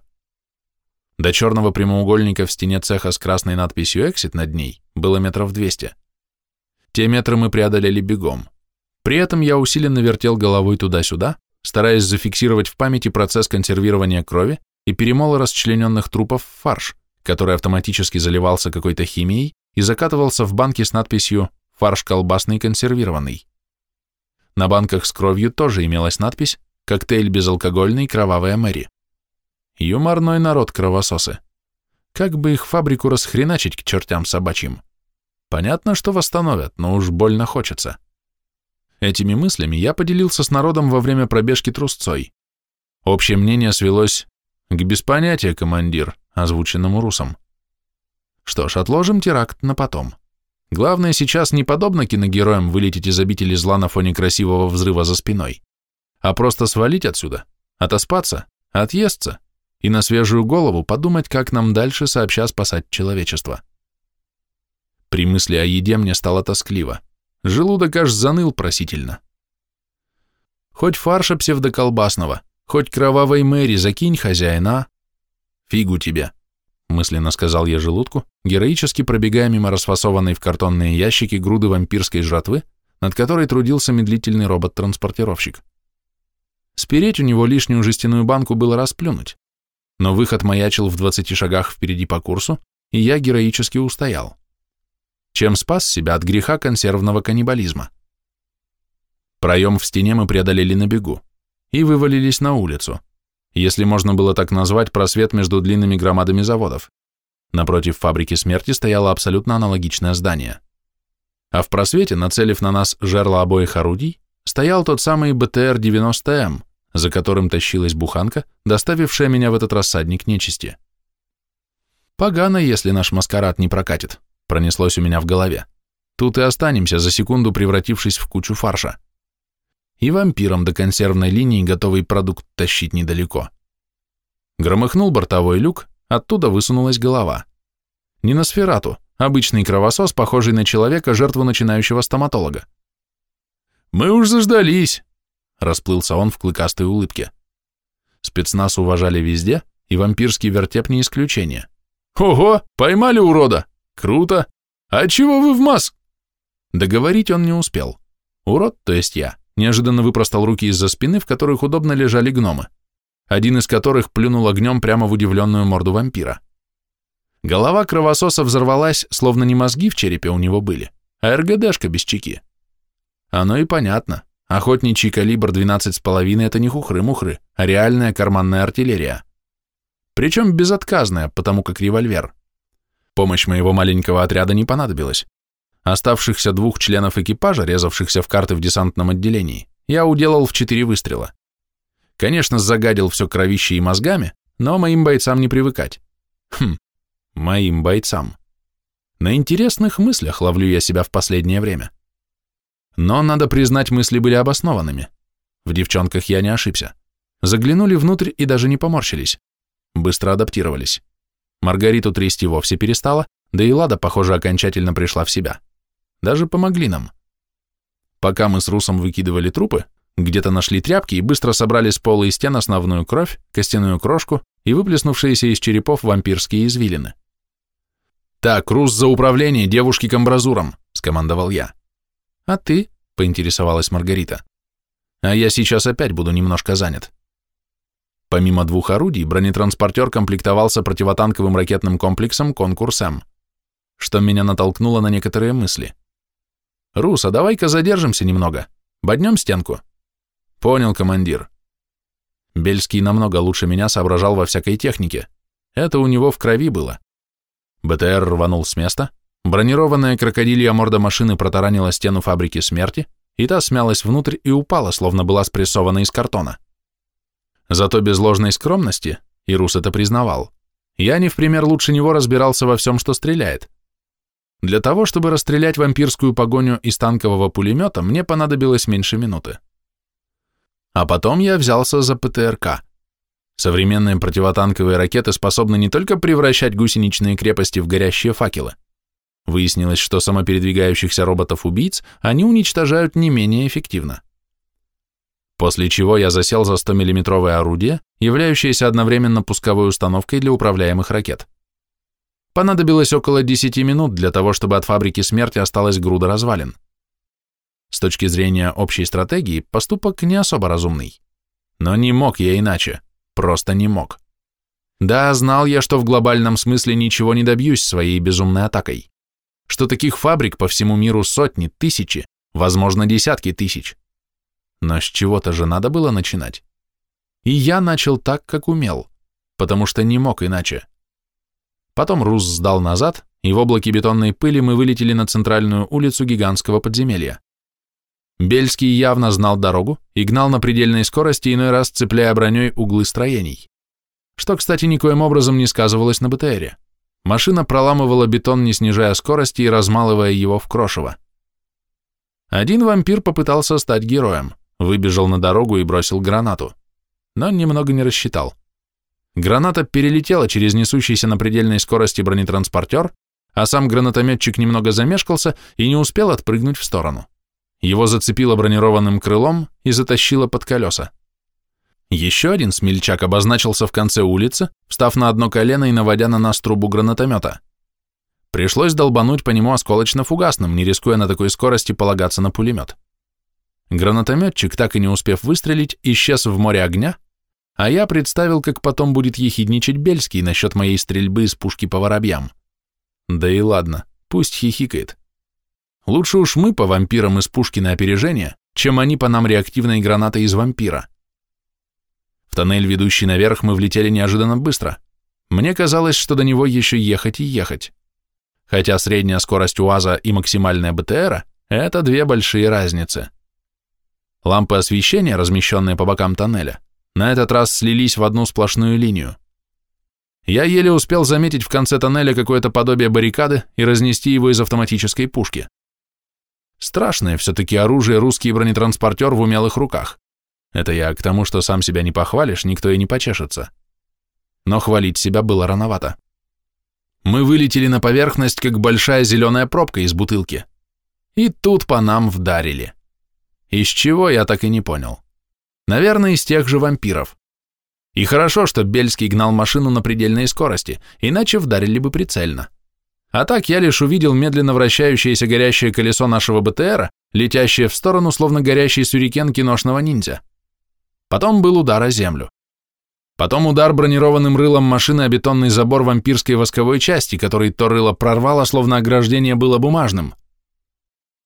До черного прямоугольника в стене цеха с красной надписью «Эксит» над ней было метров двести. Те метры мы преодолели бегом. При этом я усиленно вертел головой туда-сюда, стараясь зафиксировать в памяти процесс консервирования крови и перемола расчлененных трупов в фарш, который автоматически заливался какой-то химией и закатывался в банки с надписью «Фарш колбасный консервированный». На банках с кровью тоже имелась надпись «Коктейль безалкогольный, кровавая Мэри». Юморной народ кровососы. Как бы их фабрику расхреначить к чертям собачьим? Понятно, что восстановят, но уж больно хочется. Этими мыслями я поделился с народом во время пробежки трусцой. Общее мнение свелось к беспонятия, командир, озвученному русом. Что ж, отложим теракт на потом. Главное сейчас не подобно киногероям вылететь из обители зла на фоне красивого взрыва за спиной, а просто свалить отсюда, отоспаться, отъесться и на свежую голову подумать, как нам дальше сообща спасать человечество. При мысли о еде мне стало тоскливо. Желудок аж заныл просительно. Хоть фарша псевдоколбасного, хоть кровавой Мэри закинь хозяина. Фигу тебе, мысленно сказал я желудку, героически пробегая мимо расфасованной в картонные ящики груды вампирской жратвы, над которой трудился медлительный робот-транспортировщик. Спереть у него лишнюю жестяную банку было расплюнуть, но выход маячил в двадцати шагах впереди по курсу, и я героически устоял. Чем спас себя от греха консервного каннибализма. Проем в стене мы преодолели на бегу и вывалились на улицу, если можно было так назвать просвет между длинными громадами заводов. Напротив фабрики смерти стояло абсолютно аналогичное здание. А в просвете, нацелив на нас жерла обоих орудий, стоял тот самый БТР-90М, за которым тащилась буханка, доставившая меня в этот рассадник нечисти. Погано, если наш маскарад не прокатит, пронеслось у меня в голове. Тут и останемся, за секунду превратившись в кучу фарша. И вампиром до консервной линии готовый продукт тащить недалеко. Громыхнул бортовой люк, оттуда высунулась голова. Не на сферату, обычный кровосос, похожий на человека, жертву начинающего стоматолога. «Мы уж заждались!» — расплылся он в клыкастой улыбке. Спецназ уважали везде, и вампирский вертеп не исключение. «Ого, поймали урода! Круто! А чего вы в маск?» Договорить он не успел. Урод, то есть я, неожиданно выпростал руки из-за спины, в которых удобно лежали гномы, один из которых плюнул огнем прямо в удивленную морду вампира. Голова кровососа взорвалась, словно не мозги в черепе у него были, а РГДшка без чеки. Оно и понятно. Охотничий калибр 12,5 это не хухры-мухры, а реальная карманная артиллерия. Причем безотказная, потому как револьвер. Помощь моего маленького отряда не понадобилась. Оставшихся двух членов экипажа, резавшихся в карты в десантном отделении, я уделал в четыре выстрела. Конечно, загадил все кровище и мозгами, но моим бойцам не привыкать. Хм, моим бойцам. На интересных мыслях ловлю я себя в последнее время. Но, надо признать, мысли были обоснованными. В девчонках я не ошибся. Заглянули внутрь и даже не поморщились. Быстро адаптировались. Маргариту трясти вовсе перестала, да и Лада, похоже, окончательно пришла в себя. Даже помогли нам. Пока мы с Русом выкидывали трупы, где-то нашли тряпки и быстро собрали с пола и стен основную кровь, костяную крошку и выплеснувшиеся из черепов вампирские извилины. «Так, Рус за управление девушки к амбразурам», — скомандовал я. «А ты?» — поинтересовалась Маргарита. «А я сейчас опять буду немножко занят». Помимо двух орудий, бронетранспортер комплектовался противотанковым ракетным комплексом «Конкурс-М», что меня натолкнуло на некоторые мысли. «Рус, а давай-ка задержимся немного. Боднем стенку?» «Понял, командир». Бельский намного лучше меня соображал во всякой технике. Это у него в крови было. БТР рванул с места, Бронированная крокодилья морда машины протаранила стену фабрики смерти, и та смялась внутрь и упала, словно была спрессована из картона. Зато без ложной скромности, и Рус это признавал, я не в пример лучше него разбирался во всем, что стреляет. Для того, чтобы расстрелять вампирскую погоню из танкового пулемета, мне понадобилось меньше минуты. А потом я взялся за ПТРК. Современные противотанковые ракеты способны не только превращать гусеничные крепости в горящие факелы, Выяснилось, что самопередвигающихся роботов-убийц они уничтожают не менее эффективно. После чего я засел за 100-миллиметровое орудие, являющееся одновременно пусковой установкой для управляемых ракет. Понадобилось около 10 минут для того, чтобы от фабрики смерти осталась груда развалин. С точки зрения общей стратегии, поступок не особо разумный. Но не мог я иначе, просто не мог. Да, знал я, что в глобальном смысле ничего не добьюсь своей безумной атакой что таких фабрик по всему миру сотни, тысячи, возможно, десятки тысяч. Но с чего-то же надо было начинать. И я начал так, как умел, потому что не мог иначе. Потом Рус сдал назад, и в облаке бетонной пыли мы вылетели на центральную улицу гигантского подземелья. Бельский явно знал дорогу и гнал на предельной скорости, иной раз цепляя броней углы строений. Что, кстати, никоим образом не сказывалось на БТРе. Машина проламывала бетон, не снижая скорости и размалывая его в крошево. Один вампир попытался стать героем, выбежал на дорогу и бросил гранату, но немного не рассчитал. Граната перелетела через несущийся на предельной скорости бронетранспортер, а сам гранатометчик немного замешкался и не успел отпрыгнуть в сторону. Его зацепило бронированным крылом и затащило под колеса. Еще один смельчак обозначился в конце улицы, встав на одно колено и наводя на нас трубу гранатомета. Пришлось долбануть по нему осколочно-фугасным, не рискуя на такой скорости полагаться на пулемет. Гранатометчик, так и не успев выстрелить, исчез в море огня, а я представил, как потом будет ехидничать Бельский насчет моей стрельбы из пушки по воробьям. Да и ладно, пусть хихикает. Лучше уж мы по вампирам из пушки на опережение, чем они по нам реактивной гранатой из вампира. В тоннель, ведущий наверх, мы влетели неожиданно быстро. Мне казалось, что до него еще ехать и ехать. Хотя средняя скорость УАЗа и максимальная БТРа – это две большие разницы. Лампы освещения, размещенные по бокам тоннеля, на этот раз слились в одну сплошную линию. Я еле успел заметить в конце тоннеля какое-то подобие баррикады и разнести его из автоматической пушки. Страшное все-таки оружие русский бронетранспортер в умелых руках. Это я к тому, что сам себя не похвалишь, никто и не почешется. Но хвалить себя было рановато. Мы вылетели на поверхность, как большая зеленая пробка из бутылки. И тут по нам вдарили. Из чего, я так и не понял. Наверное, из тех же вампиров. И хорошо, что Бельский гнал машину на предельной скорости, иначе вдарили бы прицельно. А так я лишь увидел медленно вращающееся горящее колесо нашего БТРа, летящее в сторону, словно горящий сюрикен киношного ниндзя. Потом был удар о землю. Потом удар бронированным рылом машины о бетонный забор вампирской восковой части, который то рыло прорвало, словно ограждение было бумажным.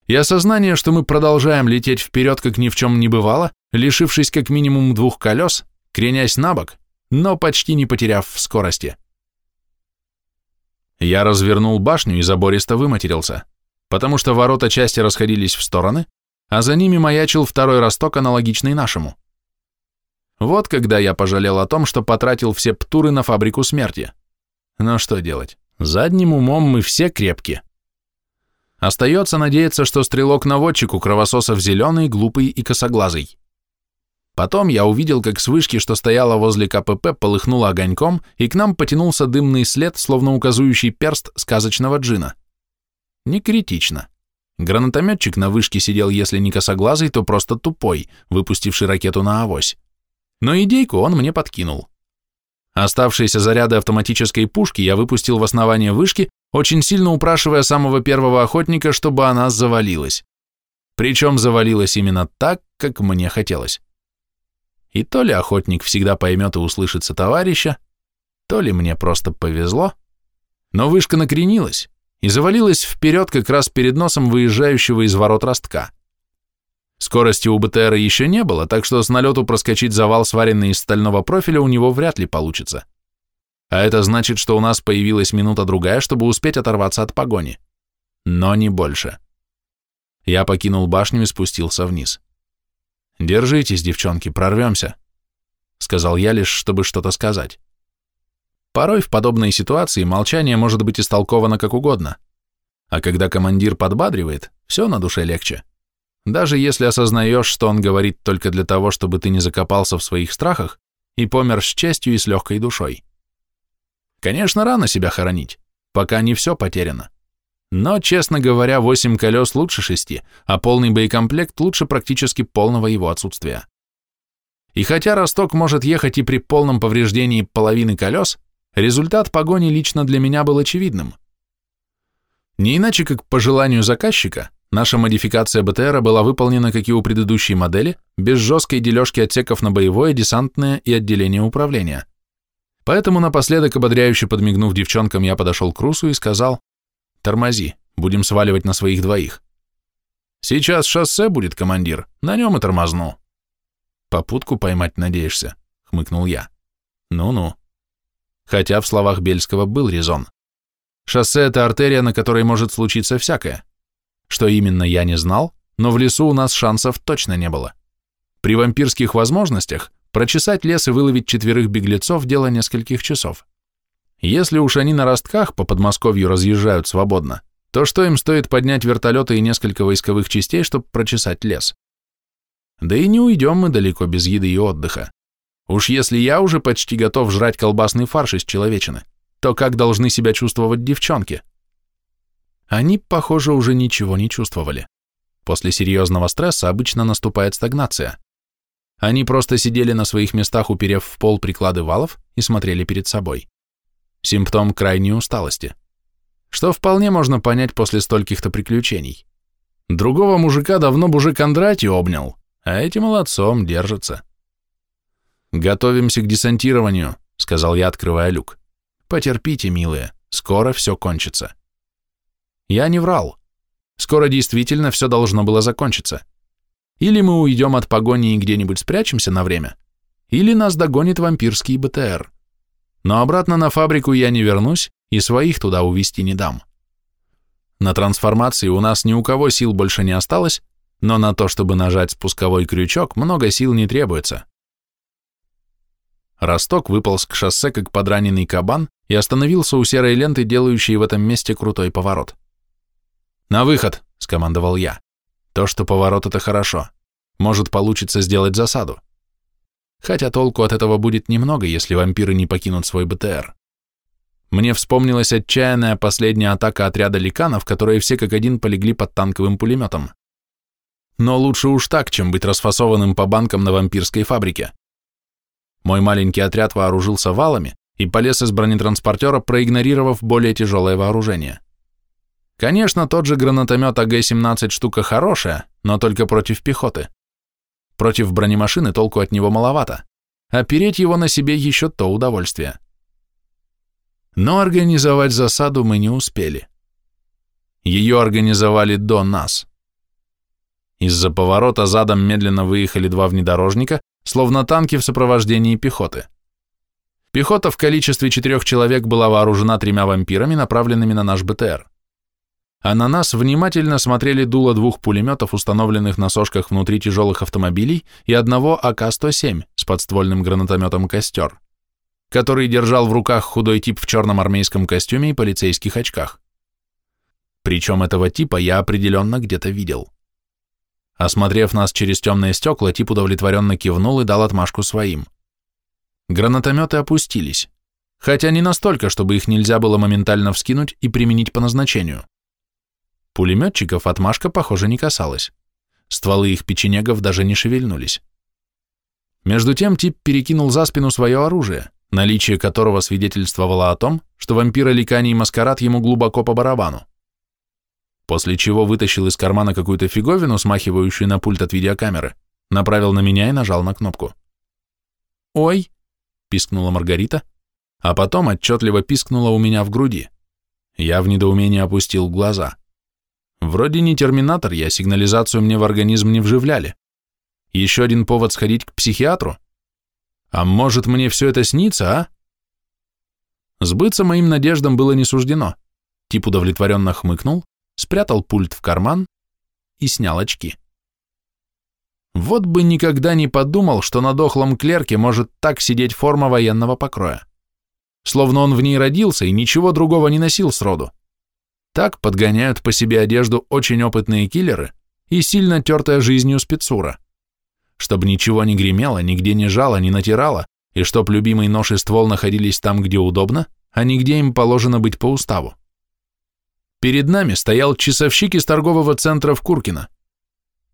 И осознание, что мы продолжаем лететь вперед, как ни в чем не бывало, лишившись как минимум двух колес, кренясь на бок, но почти не потеряв в скорости. Я развернул башню и забористо выматерился, потому что ворота части расходились в стороны, а за ними маячил второй росток, аналогичный нашему. Вот когда я пожалел о том, что потратил все птуры на фабрику смерти. Но что делать? Задним умом мы все крепки. Остается надеяться, что стрелок-наводчик у кровососов зеленый, глупый и косоглазый. Потом я увидел, как с вышки, что стояла возле КПП, полыхнула огоньком, и к нам потянулся дымный след, словно указующий перст сказочного джина. Не критично. Гранатометчик на вышке сидел, если не косоглазый, то просто тупой, выпустивший ракету на авось. Но идейку он мне подкинул. Оставшиеся заряды автоматической пушки я выпустил в основание вышки, очень сильно упрашивая самого первого охотника, чтобы она завалилась. Причем завалилась именно так, как мне хотелось. И то ли охотник всегда поймет и услышится товарища, то ли мне просто повезло, но вышка накренилась и завалилась вперед как раз перед носом выезжающего из ворот ростка. Скорости у БТРа еще не было, так что с налету проскочить завал, сваренный из стального профиля, у него вряд ли получится. А это значит, что у нас появилась минута-другая, чтобы успеть оторваться от погони. Но не больше. Я покинул башню и спустился вниз. «Держитесь, девчонки, прорвемся», — сказал я лишь, чтобы что-то сказать. Порой в подобной ситуации молчание может быть истолковано как угодно, а когда командир подбадривает, все на душе легче. Даже если осознаешь, что он говорит только для того, чтобы ты не закопался в своих страхах и помер с честью и с легкой душой. Конечно, рано себя хоронить, пока не все потеряно. Но, честно говоря, восемь колес лучше шести, а полный боекомплект лучше практически полного его отсутствия. И хотя Росток может ехать и при полном повреждении половины колес, результат погони лично для меня был очевидным. Не иначе, как по желанию заказчика, наша модификация БТРа была выполнена, как и у предыдущей модели, без жесткой дележки отсеков на боевое, десантное и отделение управления. Поэтому напоследок, ободряюще подмигнув девчонкам, я подошел к Русу и сказал, Тормози, будем сваливать на своих двоих. Сейчас шоссе будет, командир, на нем и тормозну. Попутку поймать надеешься, хмыкнул я. Ну-ну. Хотя в словах Бельского был резон. Шоссе — это артерия, на которой может случиться всякое. Что именно, я не знал, но в лесу у нас шансов точно не было. При вампирских возможностях прочесать лес и выловить четверых беглецов – дело нескольких часов. Если уж они на ростках по Подмосковью разъезжают свободно, то что им стоит поднять вертолеты и несколько войсковых частей, чтобы прочесать лес? Да и не уйдем мы далеко без еды и отдыха. Уж если я уже почти готов жрать колбасный фарш из человечины, то как должны себя чувствовать девчонки? Они, похоже, уже ничего не чувствовали. После серьезного стресса обычно наступает стагнация. Они просто сидели на своих местах, уперев в пол приклады валов и смотрели перед собой. Симптом крайней усталости. Что вполне можно понять после стольких-то приключений. Другого мужика давно бы уже Кондратий обнял, а эти молодцом держатся. «Готовимся к десантированию», — сказал я, открывая люк. «Потерпите, милые, скоро все кончится». Я не врал. Скоро действительно все должно было закончиться. Или мы уйдем от погони и где-нибудь спрячемся на время, или нас догонит вампирский БТР. Но обратно на фабрику я не вернусь и своих туда увезти не дам. На трансформации у нас ни у кого сил больше не осталось, но на то, чтобы нажать спусковой крючок, много сил не требуется. Росток выполз к шоссе, как подраненный кабан, и остановился у серой ленты, делающей в этом месте крутой поворот. «На выход!» — скомандовал я. «То, что поворот — это хорошо. Может, получится сделать засаду. Хотя толку от этого будет немного, если вампиры не покинут свой БТР. Мне вспомнилась отчаянная последняя атака отряда ликанов, которые все как один полегли под танковым пулеметом. Но лучше уж так, чем быть расфасованным по банкам на вампирской фабрике. Мой маленький отряд вооружился валами и полез из бронетранспортера, проигнорировав более тяжелое вооружение. Конечно, тот же гранатомет АГ-17 штука хорошая, но только против пехоты. Против бронемашины толку от него маловато, а переть его на себе еще то удовольствие. Но организовать засаду мы не успели. Ее организовали до нас. Из-за поворота задом медленно выехали два внедорожника, словно танки в сопровождении пехоты. Пехота в количестве четырех человек была вооружена тремя вампирами, направленными на наш БТР. А на нас внимательно смотрели дуло двух пулеметов, установленных на сошках внутри тяжелых автомобилей, и одного АК-107 с подствольным гранатометом «Костер», который держал в руках худой тип в черном армейском костюме и полицейских очках. Причем этого типа я определенно где-то видел. Осмотрев нас через темные стекла, тип удовлетворенно кивнул и дал отмашку своим. Гранатометы опустились, хотя не настолько, чтобы их нельзя было моментально вскинуть и применить по назначению. Пулеметчиков отмашка, похоже, не касалась. Стволы их печенегов даже не шевельнулись. Между тем тип перекинул за спину свое оружие, наличие которого свидетельствовало о том, что вампира Ликаний Маскарад ему глубоко по барабану после чего вытащил из кармана какую-то фиговину, смахивающую на пульт от видеокамеры, направил на меня и нажал на кнопку. «Ой!» — пискнула Маргарита, а потом отчетливо пискнула у меня в груди. Я в недоумении опустил глаза. Вроде не терминатор я, сигнализацию мне в организм не вживляли. Еще один повод сходить к психиатру? А может, мне все это снится, а? Сбыться моим надеждам было не суждено. Тип удовлетворенно хмыкнул, спрятал пульт в карман и снял очки. Вот бы никогда не подумал, что на дохлом клерке может так сидеть форма военного покроя. Словно он в ней родился и ничего другого не носил сроду. Так подгоняют по себе одежду очень опытные киллеры и сильно тертая жизнью спецура. Чтобы ничего не гремело, нигде не жало, не натирало, и чтоб любимый нож и ствол находились там, где удобно, а не где им положено быть по уставу. Перед нами стоял часовщик из торгового центра в Куркино.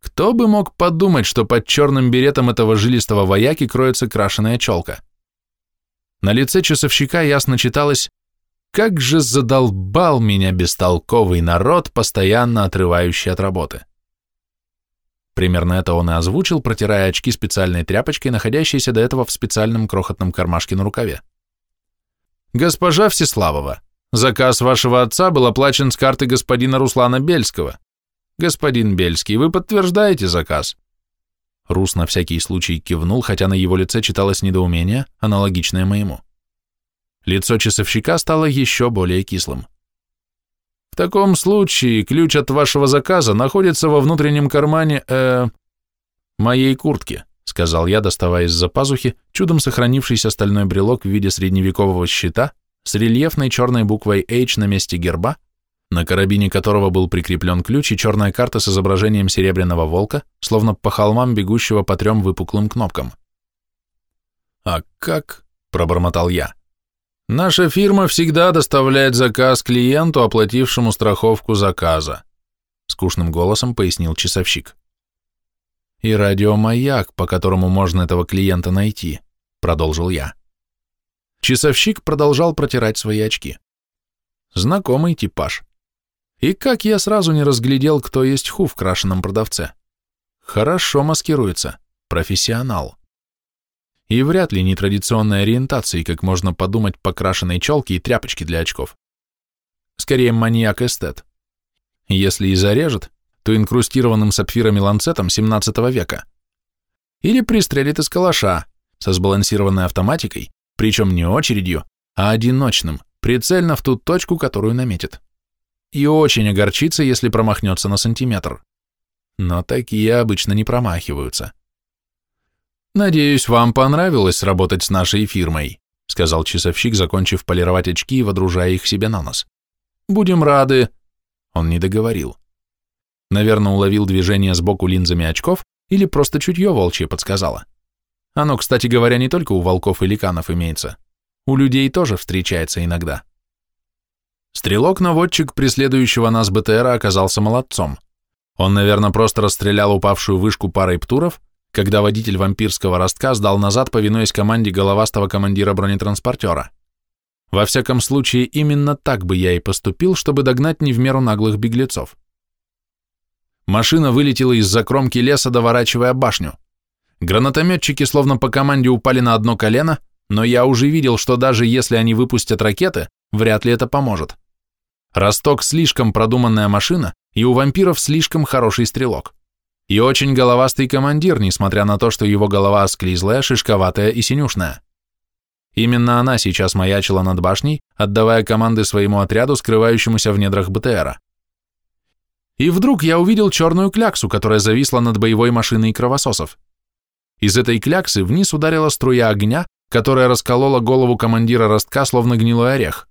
Кто бы мог подумать, что под черным беретом этого жилистого вояки кроется крашеная челка. На лице часовщика ясно читалось «Как же задолбал меня бестолковый народ, постоянно отрывающий от работы». Примерно это он и озвучил, протирая очки специальной тряпочкой, находящейся до этого в специальном крохотном кармашке на рукаве. «Госпожа Всеславова, Заказ вашего отца был оплачен с карты господина Руслана Бельского. Господин Бельский, вы подтверждаете заказ?» Рус на всякий случай кивнул, хотя на его лице читалось недоумение, аналогичное моему. Лицо часовщика стало еще более кислым. В таком случае ключ от вашего заказа находится во внутреннем кармане, э, моей куртки, сказал я, доставая из-за пазухи чудом сохранившийся стальной брелок в виде средневекового щита с рельефной черной буквой H на месте герба, на карабине которого был прикреплен ключ и черная карта с изображением серебряного волка, словно по холмам бегущего по трем выпуклым кнопкам. «А как?» – пробормотал я. «Наша фирма всегда доставляет заказ клиенту, оплатившему страховку заказа», – скучным голосом пояснил часовщик. «И радиомаяк, по которому можно этого клиента найти», – продолжил я. Часовщик продолжал протирать свои очки. Знакомый типаж. И как я сразу не разглядел, кто есть ху в крашеном продавце. Хорошо маскируется, профессионал. И вряд ли нетрадиционной ориентации, как можно подумать по крашеной челке и тряпочке для очков. Скорее маньяк-эстет. Если и зарежет, то инкрустированным сапфирами ланцетом 17 века. Или пристрелит из калаша со сбалансированной автоматикой причем не очередью, а одиночным, прицельно в ту точку, которую наметит. И очень огорчится, если промахнется на сантиметр. Но такие обычно не промахиваются. «Надеюсь, вам понравилось работать с нашей фирмой», сказал часовщик, закончив полировать очки и водружая их себе на нос. «Будем рады...» Он не договорил. Наверное, уловил движение сбоку линзами очков или просто чутье волчье подсказало. Оно, кстати говоря, не только у волков и ликанов имеется. У людей тоже встречается иногда. Стрелок-наводчик преследующего нас БТРа оказался молодцом. Он, наверное, просто расстрелял упавшую вышку парой птуров, когда водитель вампирского ростка сдал назад, повинуясь команде головастого командира бронетранспортера. Во всяком случае, именно так бы я и поступил, чтобы догнать не в меру наглых беглецов. Машина вылетела из-за кромки леса, доворачивая башню. Гранатометчики словно по команде упали на одно колено, но я уже видел, что даже если они выпустят ракеты, вряд ли это поможет. Росток слишком продуманная машина, и у вампиров слишком хороший стрелок. И очень головастый командир, несмотря на то, что его голова склизлая, шишковатая и синюшная. Именно она сейчас маячила над башней, отдавая команды своему отряду, скрывающемуся в недрах БТРа. И вдруг я увидел черную кляксу, которая зависла над боевой машиной кровососов. Из этой кляксы вниз ударила струя огня, которая расколола голову командира ростка, словно гнилой орех.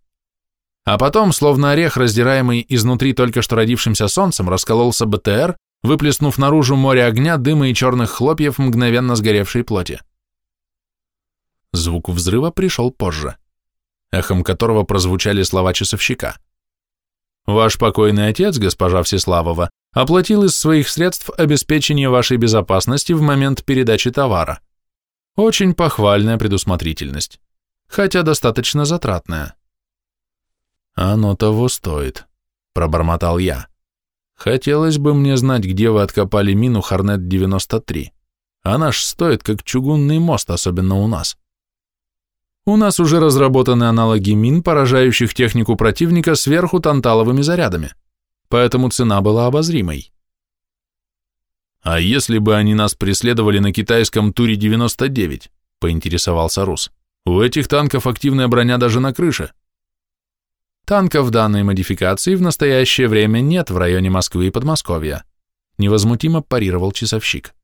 А потом, словно орех, раздираемый изнутри только что родившимся солнцем, раскололся БТР, выплеснув наружу море огня, дыма и черных хлопьев мгновенно сгоревшей плоти. Звук взрыва пришел позже, эхом которого прозвучали слова часовщика. «Ваш покойный отец, госпожа Всеславова, оплатил из своих средств обеспечение вашей безопасности в момент передачи товара. Очень похвальная предусмотрительность, хотя достаточно затратная. Оно того стоит, пробормотал я. Хотелось бы мне знать, где вы откопали мину Хорнет-93. Она ж стоит, как чугунный мост, особенно у нас. У нас уже разработаны аналоги мин, поражающих технику противника сверху танталовыми зарядами поэтому цена была обозримой. «А если бы они нас преследовали на китайском Туре-99?» – поинтересовался Рус. «У этих танков активная броня даже на крыше». «Танков данной модификации в настоящее время нет в районе Москвы и Подмосковья», – невозмутимо парировал часовщик.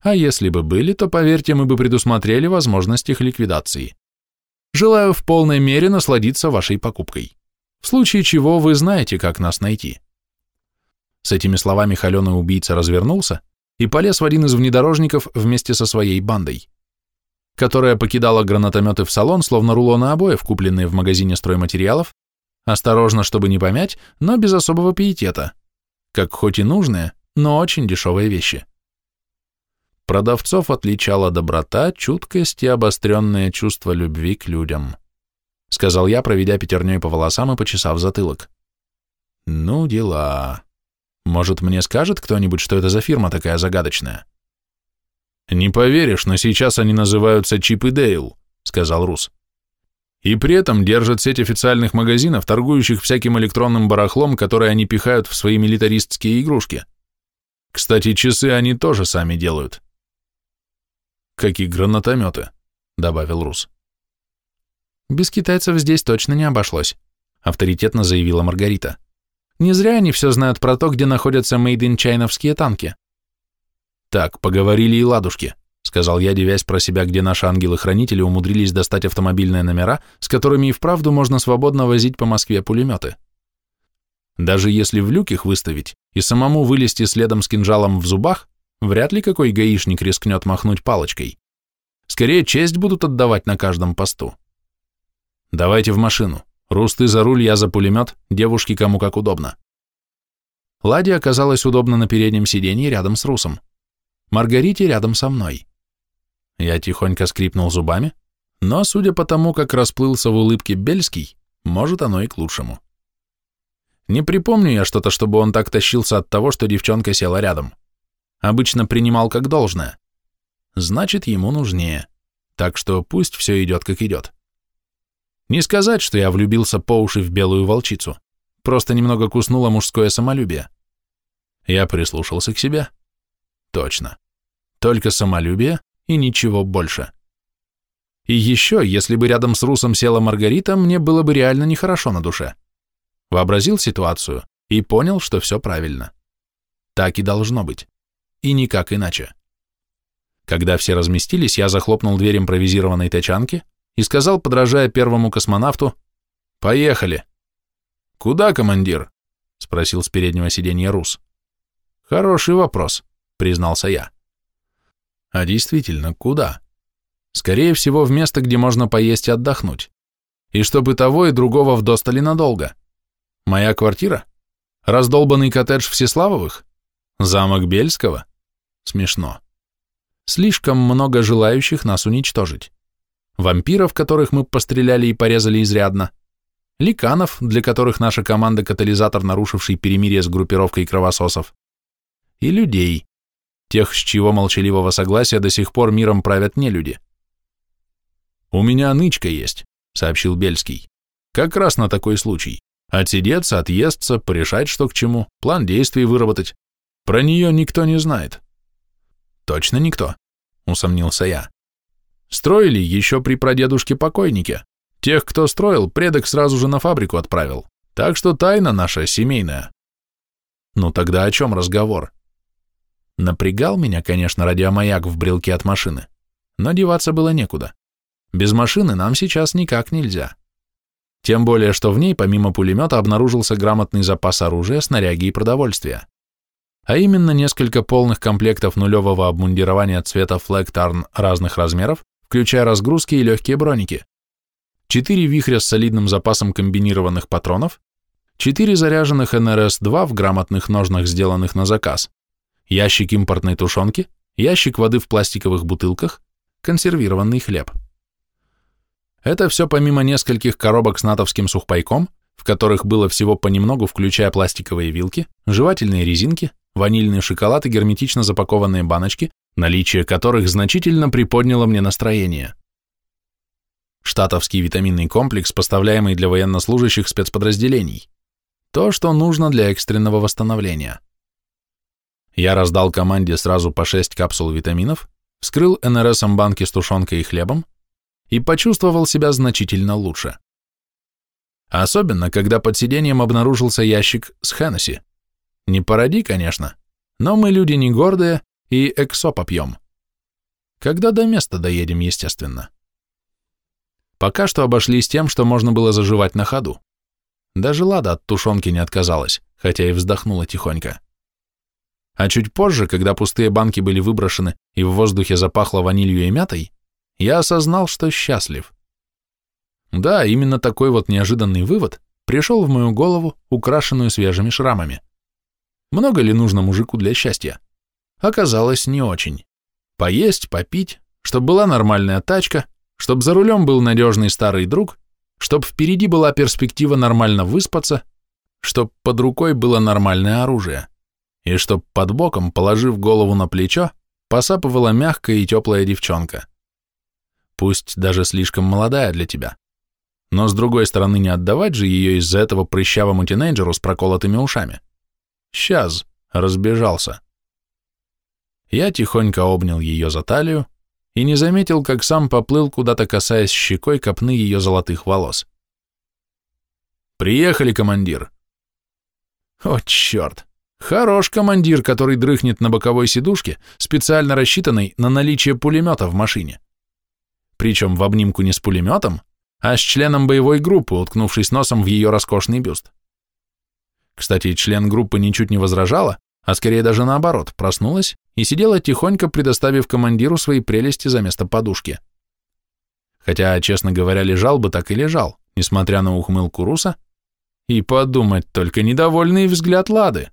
«А если бы были, то, поверьте, мы бы предусмотрели возможность их ликвидации. Желаю в полной мере насладиться вашей покупкой. В случае чего вы знаете, как нас найти». С этими словами холеный убийца развернулся и полез в один из внедорожников вместе со своей бандой, которая покидала гранатометы в салон, словно рулоны обоев, купленные в магазине стройматериалов, осторожно, чтобы не помять, но без особого пиетета, как хоть и нужные, но очень дешевые вещи. Продавцов отличала доброта, чуткость и обостренное чувство любви к людям, сказал я, проведя пятерней по волосам и почесав затылок. Ну, дела. Может, мне скажет кто-нибудь, что это за фирма такая загадочная? Не поверишь, но сейчас они называются Чип и Дейл, сказал Рус. И при этом держат сеть официальных магазинов, торгующих всяким электронным барахлом, которое они пихают в свои милитаристские игрушки. Кстати, часы они тоже сами делают. Как и гранатометы, добавил Рус. Без китайцев здесь точно не обошлось, авторитетно заявила Маргарита. Не зря они все знают про то, где находятся мейд-ин-чайновские танки. Так, поговорили и ладушки, сказал я, девясь про себя, где наши ангелы-хранители умудрились достать автомобильные номера, с которыми и вправду можно свободно возить по Москве пулеметы. Даже если в люк их выставить и самому вылезти следом с кинжалом в зубах, вряд ли какой гаишник рискнет махнуть палочкой. Скорее, честь будут отдавать на каждом посту. Давайте в машину. Русты за руль, я за пулемет, девушки кому как удобно. Ладе оказалась удобно на переднем сиденье рядом с Русом. Маргарите рядом со мной. Я тихонько скрипнул зубами, но, судя по тому, как расплылся в улыбке Бельский, может, оно и к лучшему. Не припомню я что-то, чтобы он так тащился от того, что девчонка села рядом. Обычно принимал как должное. Значит, ему нужнее. Так что пусть все идет, как идет. Не сказать, что я влюбился по уши в белую волчицу. Просто немного куснуло мужское самолюбие. Я прислушался к себе. Точно. Только самолюбие и ничего больше. И еще, если бы рядом с Русом села Маргарита, мне было бы реально нехорошо на душе. Вообразил ситуацию и понял, что все правильно. Так и должно быть. И никак иначе. Когда все разместились, я захлопнул дверь импровизированной тачанки и сказал, подражая первому космонавту, «Поехали». «Куда, командир?» — спросил с переднего сиденья Рус. «Хороший вопрос», — признался я. «А действительно, куда?» «Скорее всего, в место, где можно поесть и отдохнуть. И чтобы того и другого вдостали надолго. Моя квартира? Раздолбанный коттедж Всеславовых? Замок Бельского? Смешно. Слишком много желающих нас уничтожить вампиров, которых мы постреляли и порезали изрядно, ликанов, для которых наша команда катализатор, нарушивший перемирие с группировкой кровососов, и людей, тех, с чьего молчаливого согласия до сих пор миром правят не люди. «У меня нычка есть», — сообщил Бельский. «Как раз на такой случай. Отсидеться, отъесться, порешать, что к чему, план действий выработать. Про нее никто не знает». «Точно никто?» — усомнился я. Строили еще при прадедушке-покойнике. Тех, кто строил, предок сразу же на фабрику отправил. Так что тайна наша семейная. Ну тогда о чем разговор? Напрягал меня, конечно, радиомаяк в брелке от машины, но деваться было некуда. Без машины нам сейчас никак нельзя. Тем более, что в ней помимо пулемета обнаружился грамотный запас оружия, снаряги и продовольствия. А именно несколько полных комплектов нулевого обмундирования цвета флэг разных размеров, включая разгрузки и легкие броники, четыре вихря с солидным запасом комбинированных патронов, четыре заряженных НРС-2 в грамотных ножнах, сделанных на заказ, ящик импортной тушенки, ящик воды в пластиковых бутылках, консервированный хлеб. Это все помимо нескольких коробок с натовским сухпайком, в которых было всего понемногу, включая пластиковые вилки, жевательные резинки, ванильный шоколад и герметично запакованные баночки, наличие которых значительно приподняло мне настроение. Штатовский витаминный комплекс, поставляемый для военнослужащих спецподразделений. То, что нужно для экстренного восстановления. Я раздал команде сразу по 6 капсул витаминов, вскрыл НРСом банки с тушенкой и хлебом и почувствовал себя значительно лучше. Особенно, когда под сиденьем обнаружился ящик с Хеннесси. Не породи, конечно, но мы люди не гордые и эксо попьем. Когда до места доедем, естественно. Пока что обошлись тем, что можно было заживать на ходу. Даже Лада от тушенки не отказалась, хотя и вздохнула тихонько. А чуть позже, когда пустые банки были выброшены и в воздухе запахло ванилью и мятой, я осознал, что счастлив. Да, именно такой вот неожиданный вывод пришел в мою голову, украшенную свежими шрамами. Много ли нужно мужику для счастья? Оказалось, не очень. Поесть, попить, чтобы была нормальная тачка, чтобы за рулем был надежный старый друг, чтобы впереди была перспектива нормально выспаться, чтобы под рукой было нормальное оружие, и чтоб под боком, положив голову на плечо, посапывала мягкая и теплая девчонка. Пусть даже слишком молодая для тебя. Но с другой стороны, не отдавать же ее из-за этого прыщавому тинейджеру с проколотыми ушами. Сейчас, разбежался. Я тихонько обнял ее за талию и не заметил, как сам поплыл куда-то, касаясь щекой копны ее золотых волос. «Приехали, командир!» О, черт! Хорош командир, который дрыхнет на боковой сидушке, специально рассчитанной на наличие пулемета в машине. Причем в обнимку не с пулеметом, а с членом боевой группы, уткнувшись носом в ее роскошный бюст. Кстати, член группы ничуть не возражала, а скорее даже наоборот, проснулась и сидела тихонько, предоставив командиру свои прелести за место подушки. Хотя, честно говоря, лежал бы так и лежал, несмотря на ухмылку Руса, и подумать только недовольный взгляд Лады.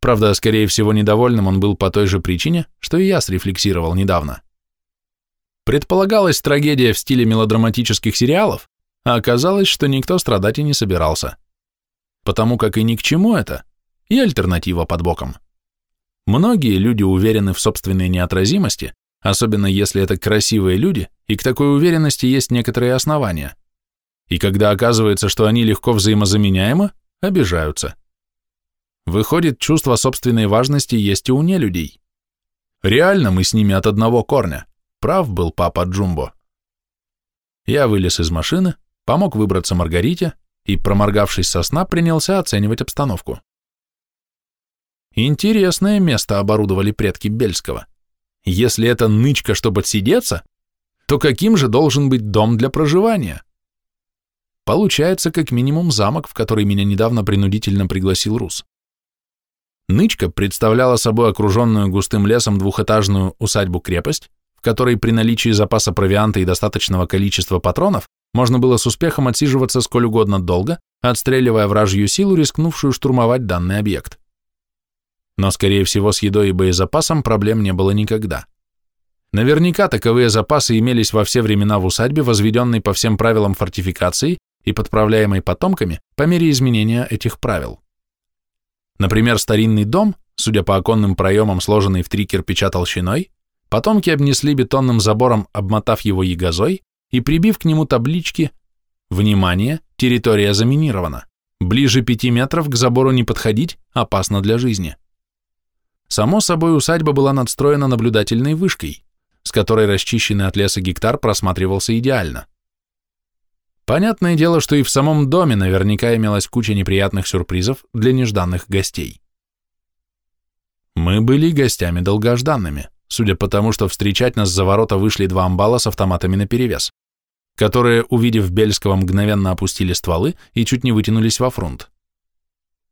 Правда, скорее всего, недовольным он был по той же причине, что и я срефлексировал недавно. Предполагалась трагедия в стиле мелодраматических сериалов, а оказалось, что никто страдать и не собирался. Потому как и ни к чему это, и альтернатива под боком. Многие люди уверены в собственной неотразимости, особенно если это красивые люди, и к такой уверенности есть некоторые основания. И когда оказывается, что они легко взаимозаменяемы, обижаются. Выходит, чувство собственной важности есть и у нелюдей. Реально мы с ними от одного корня. Прав был папа Джумбо. Я вылез из машины, помог выбраться Маргарите и, проморгавшись со сна, принялся оценивать обстановку. Интересное место оборудовали предки Бельского. Если это нычка, чтобы отсидеться, то каким же должен быть дом для проживания? Получается, как минимум, замок, в который меня недавно принудительно пригласил Рус. Нычка представляла собой окруженную густым лесом двухэтажную усадьбу-крепость, в которой при наличии запаса провианта и достаточного количества патронов можно было с успехом отсиживаться сколь угодно долго, отстреливая вражью силу, рискнувшую штурмовать данный объект. Но, скорее всего, с едой и боезапасом проблем не было никогда. Наверняка таковые запасы имелись во все времена в усадьбе, возведенной по всем правилам фортификации и подправляемой потомками по мере изменения этих правил. Например, старинный дом, судя по оконным проемам, сложенный в три кирпича толщиной, потомки обнесли бетонным забором, обмотав его ягозой и прибив к нему таблички «Внимание! Территория заминирована! Ближе пяти метров к забору не подходить, опасно для жизни». Само собой, усадьба была надстроена наблюдательной вышкой, с которой расчищенный от леса гектар просматривался идеально. Понятное дело, что и в самом доме наверняка имелась куча неприятных сюрпризов для нежданных гостей. Мы были гостями долгожданными, судя по тому, что встречать нас за ворота вышли два амбала с автоматами наперевес, которые, увидев Бельского, мгновенно опустили стволы и чуть не вытянулись во фронт.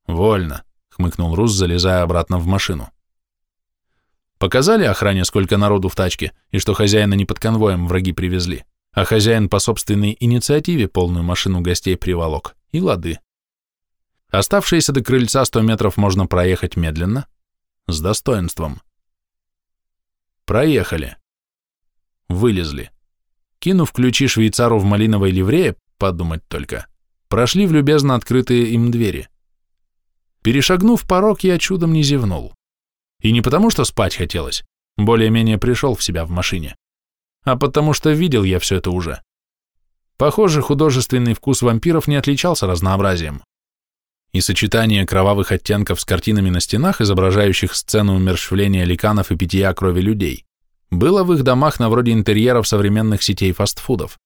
«Вольно», — хмыкнул Рус, залезая обратно в машину. Показали охране, сколько народу в тачке, и что хозяина не под конвоем враги привезли, а хозяин по собственной инициативе полную машину гостей приволок, и лады. Оставшиеся до крыльца сто метров можно проехать медленно, с достоинством. Проехали. Вылезли. Кинув ключи швейцару в малиновой ливрее, подумать только, прошли в любезно открытые им двери. Перешагнув порог, я чудом не зевнул. И не потому, что спать хотелось, более-менее пришел в себя в машине, а потому что видел я все это уже. Похоже, художественный вкус вампиров не отличался разнообразием. И сочетание кровавых оттенков с картинами на стенах, изображающих сцену умерщвления ликанов и питья крови людей, было в их домах на вроде интерьеров современных сетей фастфудов.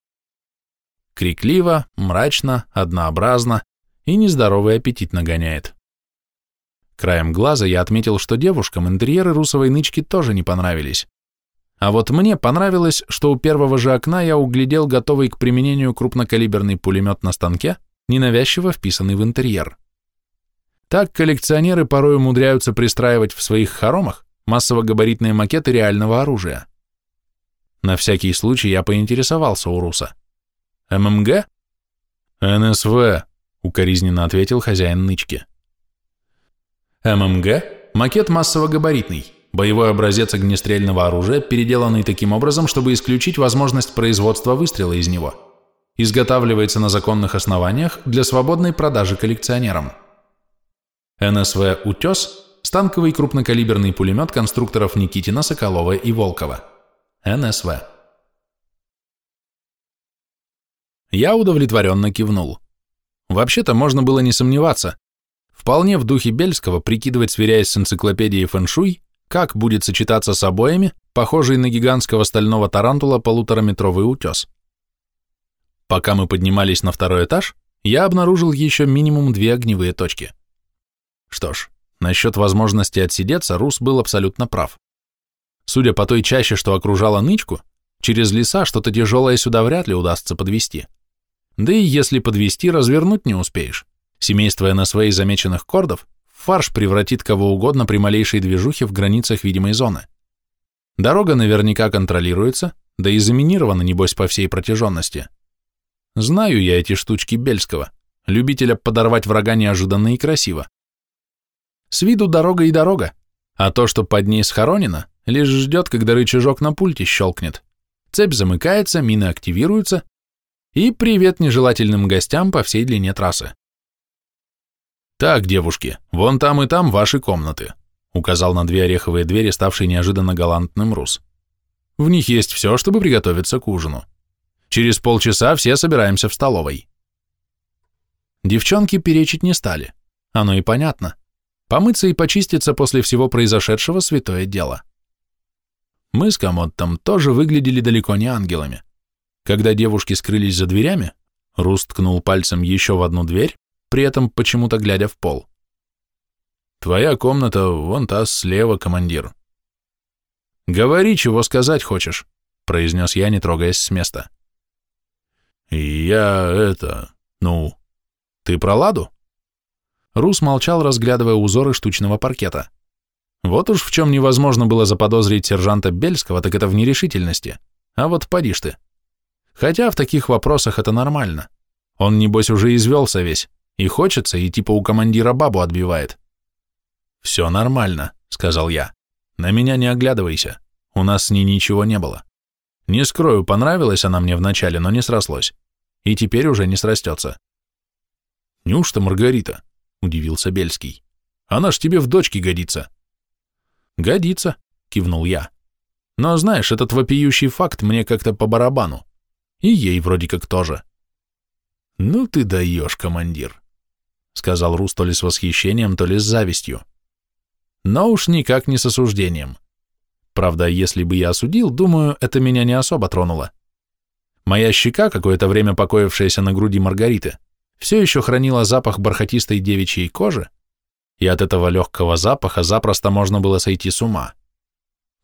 Крикливо, мрачно, однообразно и нездоровый аппетит нагоняет. Краем глаза я отметил, что девушкам интерьеры русовой нычки тоже не понравились. А вот мне понравилось, что у первого же окна я углядел готовый к применению крупнокалиберный пулемет на станке, ненавязчиво вписанный в интерьер. Так коллекционеры порой умудряются пристраивать в своих хоромах массово-габаритные макеты реального оружия. На всякий случай я поинтересовался у Руса. «ММГ?» «НСВ», — укоризненно ответил хозяин нычки. ММГ – макет массово-габаритный, боевой образец огнестрельного оружия, переделанный таким образом, чтобы исключить возможность производства выстрела из него. Изготавливается на законных основаниях для свободной продажи коллекционерам. НСВ «Утес» – станковый крупнокалиберный пулемет конструкторов Никитина, Соколова и Волкова. НСВ. Я удовлетворенно кивнул. Вообще-то можно было не сомневаться, Вполне в духе Бельского прикидывать, сверяясь с энциклопедией фэншуй, как будет сочетаться с обоями, похожий на гигантского стального тарантула полутораметровый утес. Пока мы поднимались на второй этаж, я обнаружил еще минимум две огневые точки. Что ж, насчет возможности отсидеться Рус был абсолютно прав. Судя по той чаще, что окружала нычку, через леса что-то тяжелое сюда вряд ли удастся подвести. Да и если подвести, развернуть не успеешь. Семейство НСВ замеченных кордов фарш превратит кого угодно при малейшей движухе в границах видимой зоны. Дорога наверняка контролируется, да и заминирована, небось, по всей протяженности. Знаю я эти штучки Бельского, любителя подорвать врага неожиданно и красиво. С виду дорога и дорога, а то, что под ней схоронено, лишь ждет, когда рычажок на пульте щелкнет. Цепь замыкается, мины активируются, и привет нежелательным гостям по всей длине трассы. «Так, девушки, вон там и там ваши комнаты», указал на две ореховые двери, ставшие неожиданно галантным Рус. «В них есть все, чтобы приготовиться к ужину. Через полчаса все собираемся в столовой». Девчонки перечить не стали. Оно и понятно. Помыться и почиститься после всего произошедшего – святое дело. Мы с Комоттом тоже выглядели далеко не ангелами. Когда девушки скрылись за дверями, Рус ткнул пальцем еще в одну дверь, при этом почему-то глядя в пол. «Твоя комната вон та слева, командир». «Говори, чего сказать хочешь», — произнес я, не трогаясь с места. «Я это... ну...» «Ты про Ладу?» Рус молчал, разглядывая узоры штучного паркета. Вот уж в чем невозможно было заподозрить сержанта Бельского, так это в нерешительности. А вот поди ты. Хотя в таких вопросах это нормально. Он, небось, уже извелся весь, и хочется, и типа у командира бабу отбивает. «Все нормально», — сказал я. «На меня не оглядывайся. У нас с ней ничего не было. Не скрою, понравилась она мне вначале, но не срослось. И теперь уже не срастется». «Неужто Маргарита?» — удивился Бельский. «Она ж тебе в дочке годится». «Годится», — кивнул я. «Но знаешь, этот вопиющий факт мне как-то по барабану. И ей вроде как тоже». «Ну ты даешь, командир», — сказал Рус то ли с восхищением, то ли с завистью. Но уж никак не с осуждением. Правда, если бы я осудил, думаю, это меня не особо тронуло. Моя щека, какое-то время покоившаяся на груди Маргариты, все еще хранила запах бархатистой девичьей кожи, и от этого легкого запаха запросто можно было сойти с ума.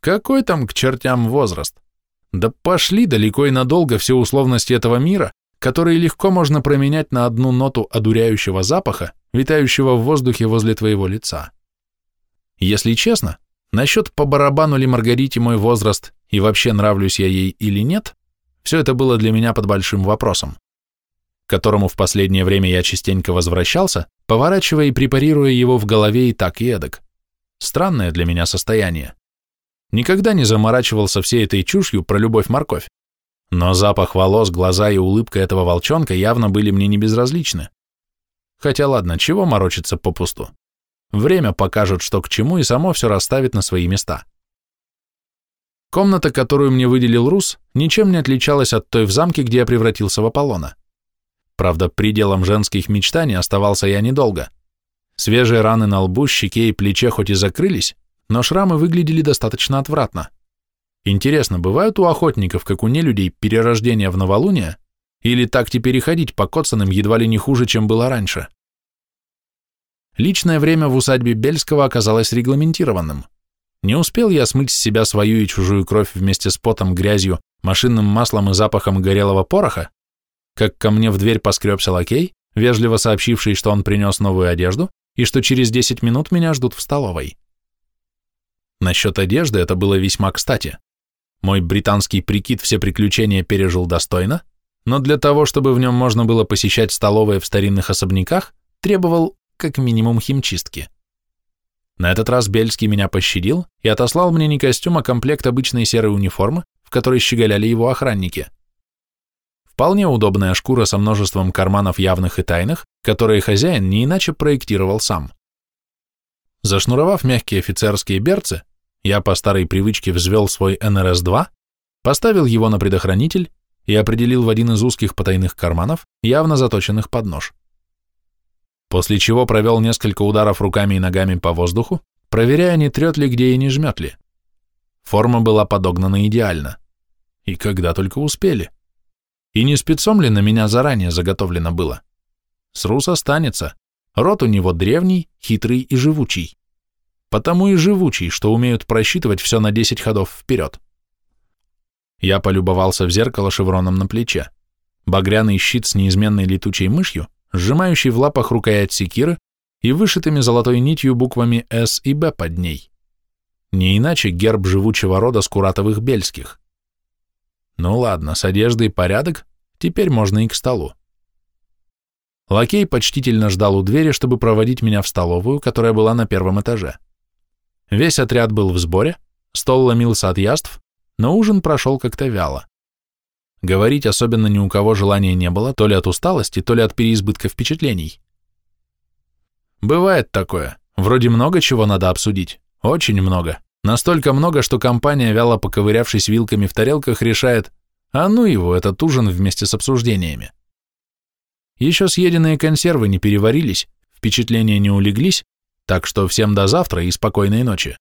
Какой там к чертям возраст? Да пошли далеко и надолго все условности этого мира, которые легко можно променять на одну ноту одуряющего запаха, витающего в воздухе возле твоего лица. Если честно, насчет по барабану ли Маргарите мой возраст и вообще нравлюсь я ей или нет, все это было для меня под большим вопросом к которому в последнее время я частенько возвращался, поворачивая и препарируя его в голове и так и эдак. Странное для меня состояние. Никогда не заморачивался всей этой чушью про любовь-морковь. Но запах волос, глаза и улыбка этого волчонка явно были мне не безразличны. Хотя ладно, чего морочиться попусту? Время покажет, что к чему, и само все расставит на свои места. Комната, которую мне выделил Рус, ничем не отличалась от той в замке, где я превратился в Аполлона. Правда, пределом женских мечтаний оставался я недолго. Свежие раны на лбу, щеке и плече хоть и закрылись, но шрамы выглядели достаточно отвратно. Интересно, бывают у охотников, как у нелюдей, перерождения в новолуние, или так теперь и ходить по едва ли не хуже, чем было раньше? Личное время в усадьбе Бельского оказалось регламентированным. Не успел я смыть с себя свою и чужую кровь вместе с потом, грязью, машинным маслом и запахом горелого пороха, как ко мне в дверь поскребся лакей, вежливо сообщивший, что он принес новую одежду и что через 10 минут меня ждут в столовой. Насчет одежды это было весьма кстати. Мой британский прикид все приключения пережил достойно, но для того, чтобы в нем можно было посещать столовые в старинных особняках, требовал как минимум химчистки. На этот раз Бельский меня пощадил и отослал мне не костюм, а комплект обычной серой униформы, в которой щеголяли его охранники. Вполне удобная шкура со множеством карманов явных и тайных, которые хозяин не иначе проектировал сам. Зашнуровав мягкие офицерские берцы, я по старой привычке взвел свой НРС-2, поставил его на предохранитель и определил в один из узких потайных карманов, явно заточенных под нож. После чего провел несколько ударов руками и ногами по воздуху, проверяя, не трет ли где и не жмет ли. Форма была подогнана идеально. И когда только успели. И не спецом ли на меня заранее заготовлено было? С Рус останется, Рот у него древний, хитрый и живучий. Потому и живучий, что умеют просчитывать все на 10 ходов вперед. Я полюбовался в зеркало шевроном на плече. Багряный щит с неизменной летучей мышью, сжимающий в лапах рукоять секиры и вышитыми золотой нитью буквами «С» и «Б» под ней. Не иначе герб живучего рода Скуратовых Бельских. Ну ладно, с одеждой порядок, теперь можно и к столу. Лакей почтительно ждал у двери, чтобы проводить меня в столовую, которая была на первом этаже. Весь отряд был в сборе, стол ломился от яств, но ужин прошел как-то вяло. Говорить особенно ни у кого желания не было, то ли от усталости, то ли от переизбытка впечатлений. Бывает такое, вроде много чего надо обсудить, очень много, настолько много, что компания, вяло поковырявшись вилками в тарелках, решает, а ну его, этот ужин вместе с обсуждениями. Еще съеденные консервы не переварились, впечатления не улеглись, так что всем до завтра и спокойной ночи.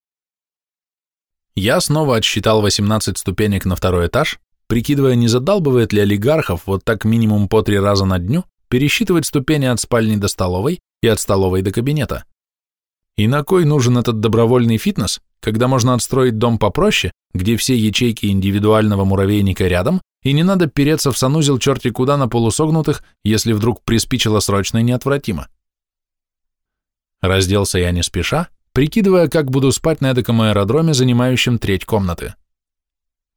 Я снова отсчитал 18 ступенек на второй этаж, прикидывая, не задалбывает ли олигархов вот так минимум по три раза на дню пересчитывать ступени от спальни до столовой и от столовой до кабинета. И на кой нужен этот добровольный фитнес, когда можно отстроить дом попроще, где все ячейки индивидуального муравейника рядом, и не надо переться в санузел черти куда на полусогнутых, если вдруг приспичило срочно и неотвратимо. Разделся я не спеша, прикидывая, как буду спать на эдаком аэродроме, занимающем треть комнаты.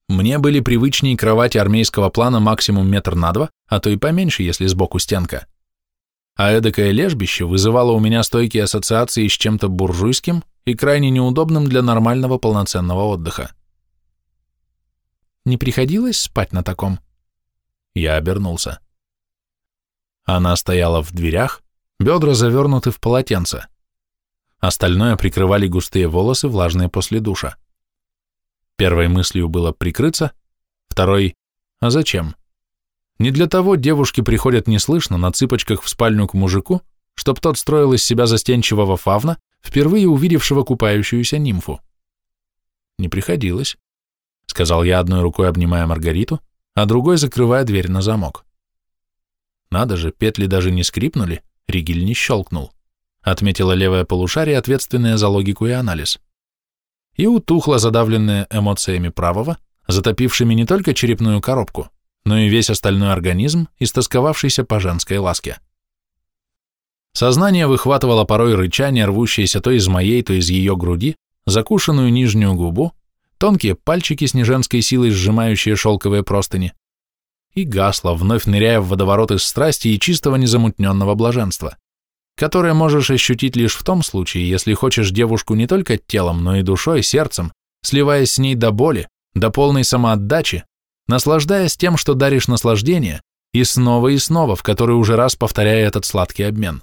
Мне были привычнее кровати армейского плана максимум метр на два, а то и поменьше, если сбоку стенка. А эдакое лежбище вызывало у меня стойкие ассоциации с чем-то буржуйским и крайне неудобным для нормального полноценного отдыха. Не приходилось спать на таком? Я обернулся. Она стояла в дверях, бедра завернуты в полотенце. Остальное прикрывали густые волосы, влажные после душа. Первой мыслью было прикрыться, второй — а зачем? Не для того девушки приходят неслышно на цыпочках в спальню к мужику, чтоб тот строил из себя застенчивого фавна, впервые увидевшего купающуюся нимфу. Не приходилось сказал я одной рукой обнимая Маргариту, а другой закрывая дверь на замок. Надо же, петли даже не скрипнули, ригель не щелкнул, отметила левое полушарие, ответственное за логику и анализ. И утухло задавленное эмоциями правого, затопившими не только черепную коробку, но и весь остальной организм, истосковавшийся по женской ласке. Сознание выхватывало порой рычание, рвущееся то из моей, то из ее груди, закушенную нижнюю губу, тонкие пальчики с неженской силой сжимающие шелковые простыни, и гасло, вновь ныряя в водоворот страсти и чистого незамутненного блаженства, которое можешь ощутить лишь в том случае, если хочешь девушку не только телом, но и душой, сердцем, сливаясь с ней до боли, до полной самоотдачи, наслаждаясь тем, что даришь наслаждение, и снова и снова, в который уже раз повторяя этот сладкий обмен.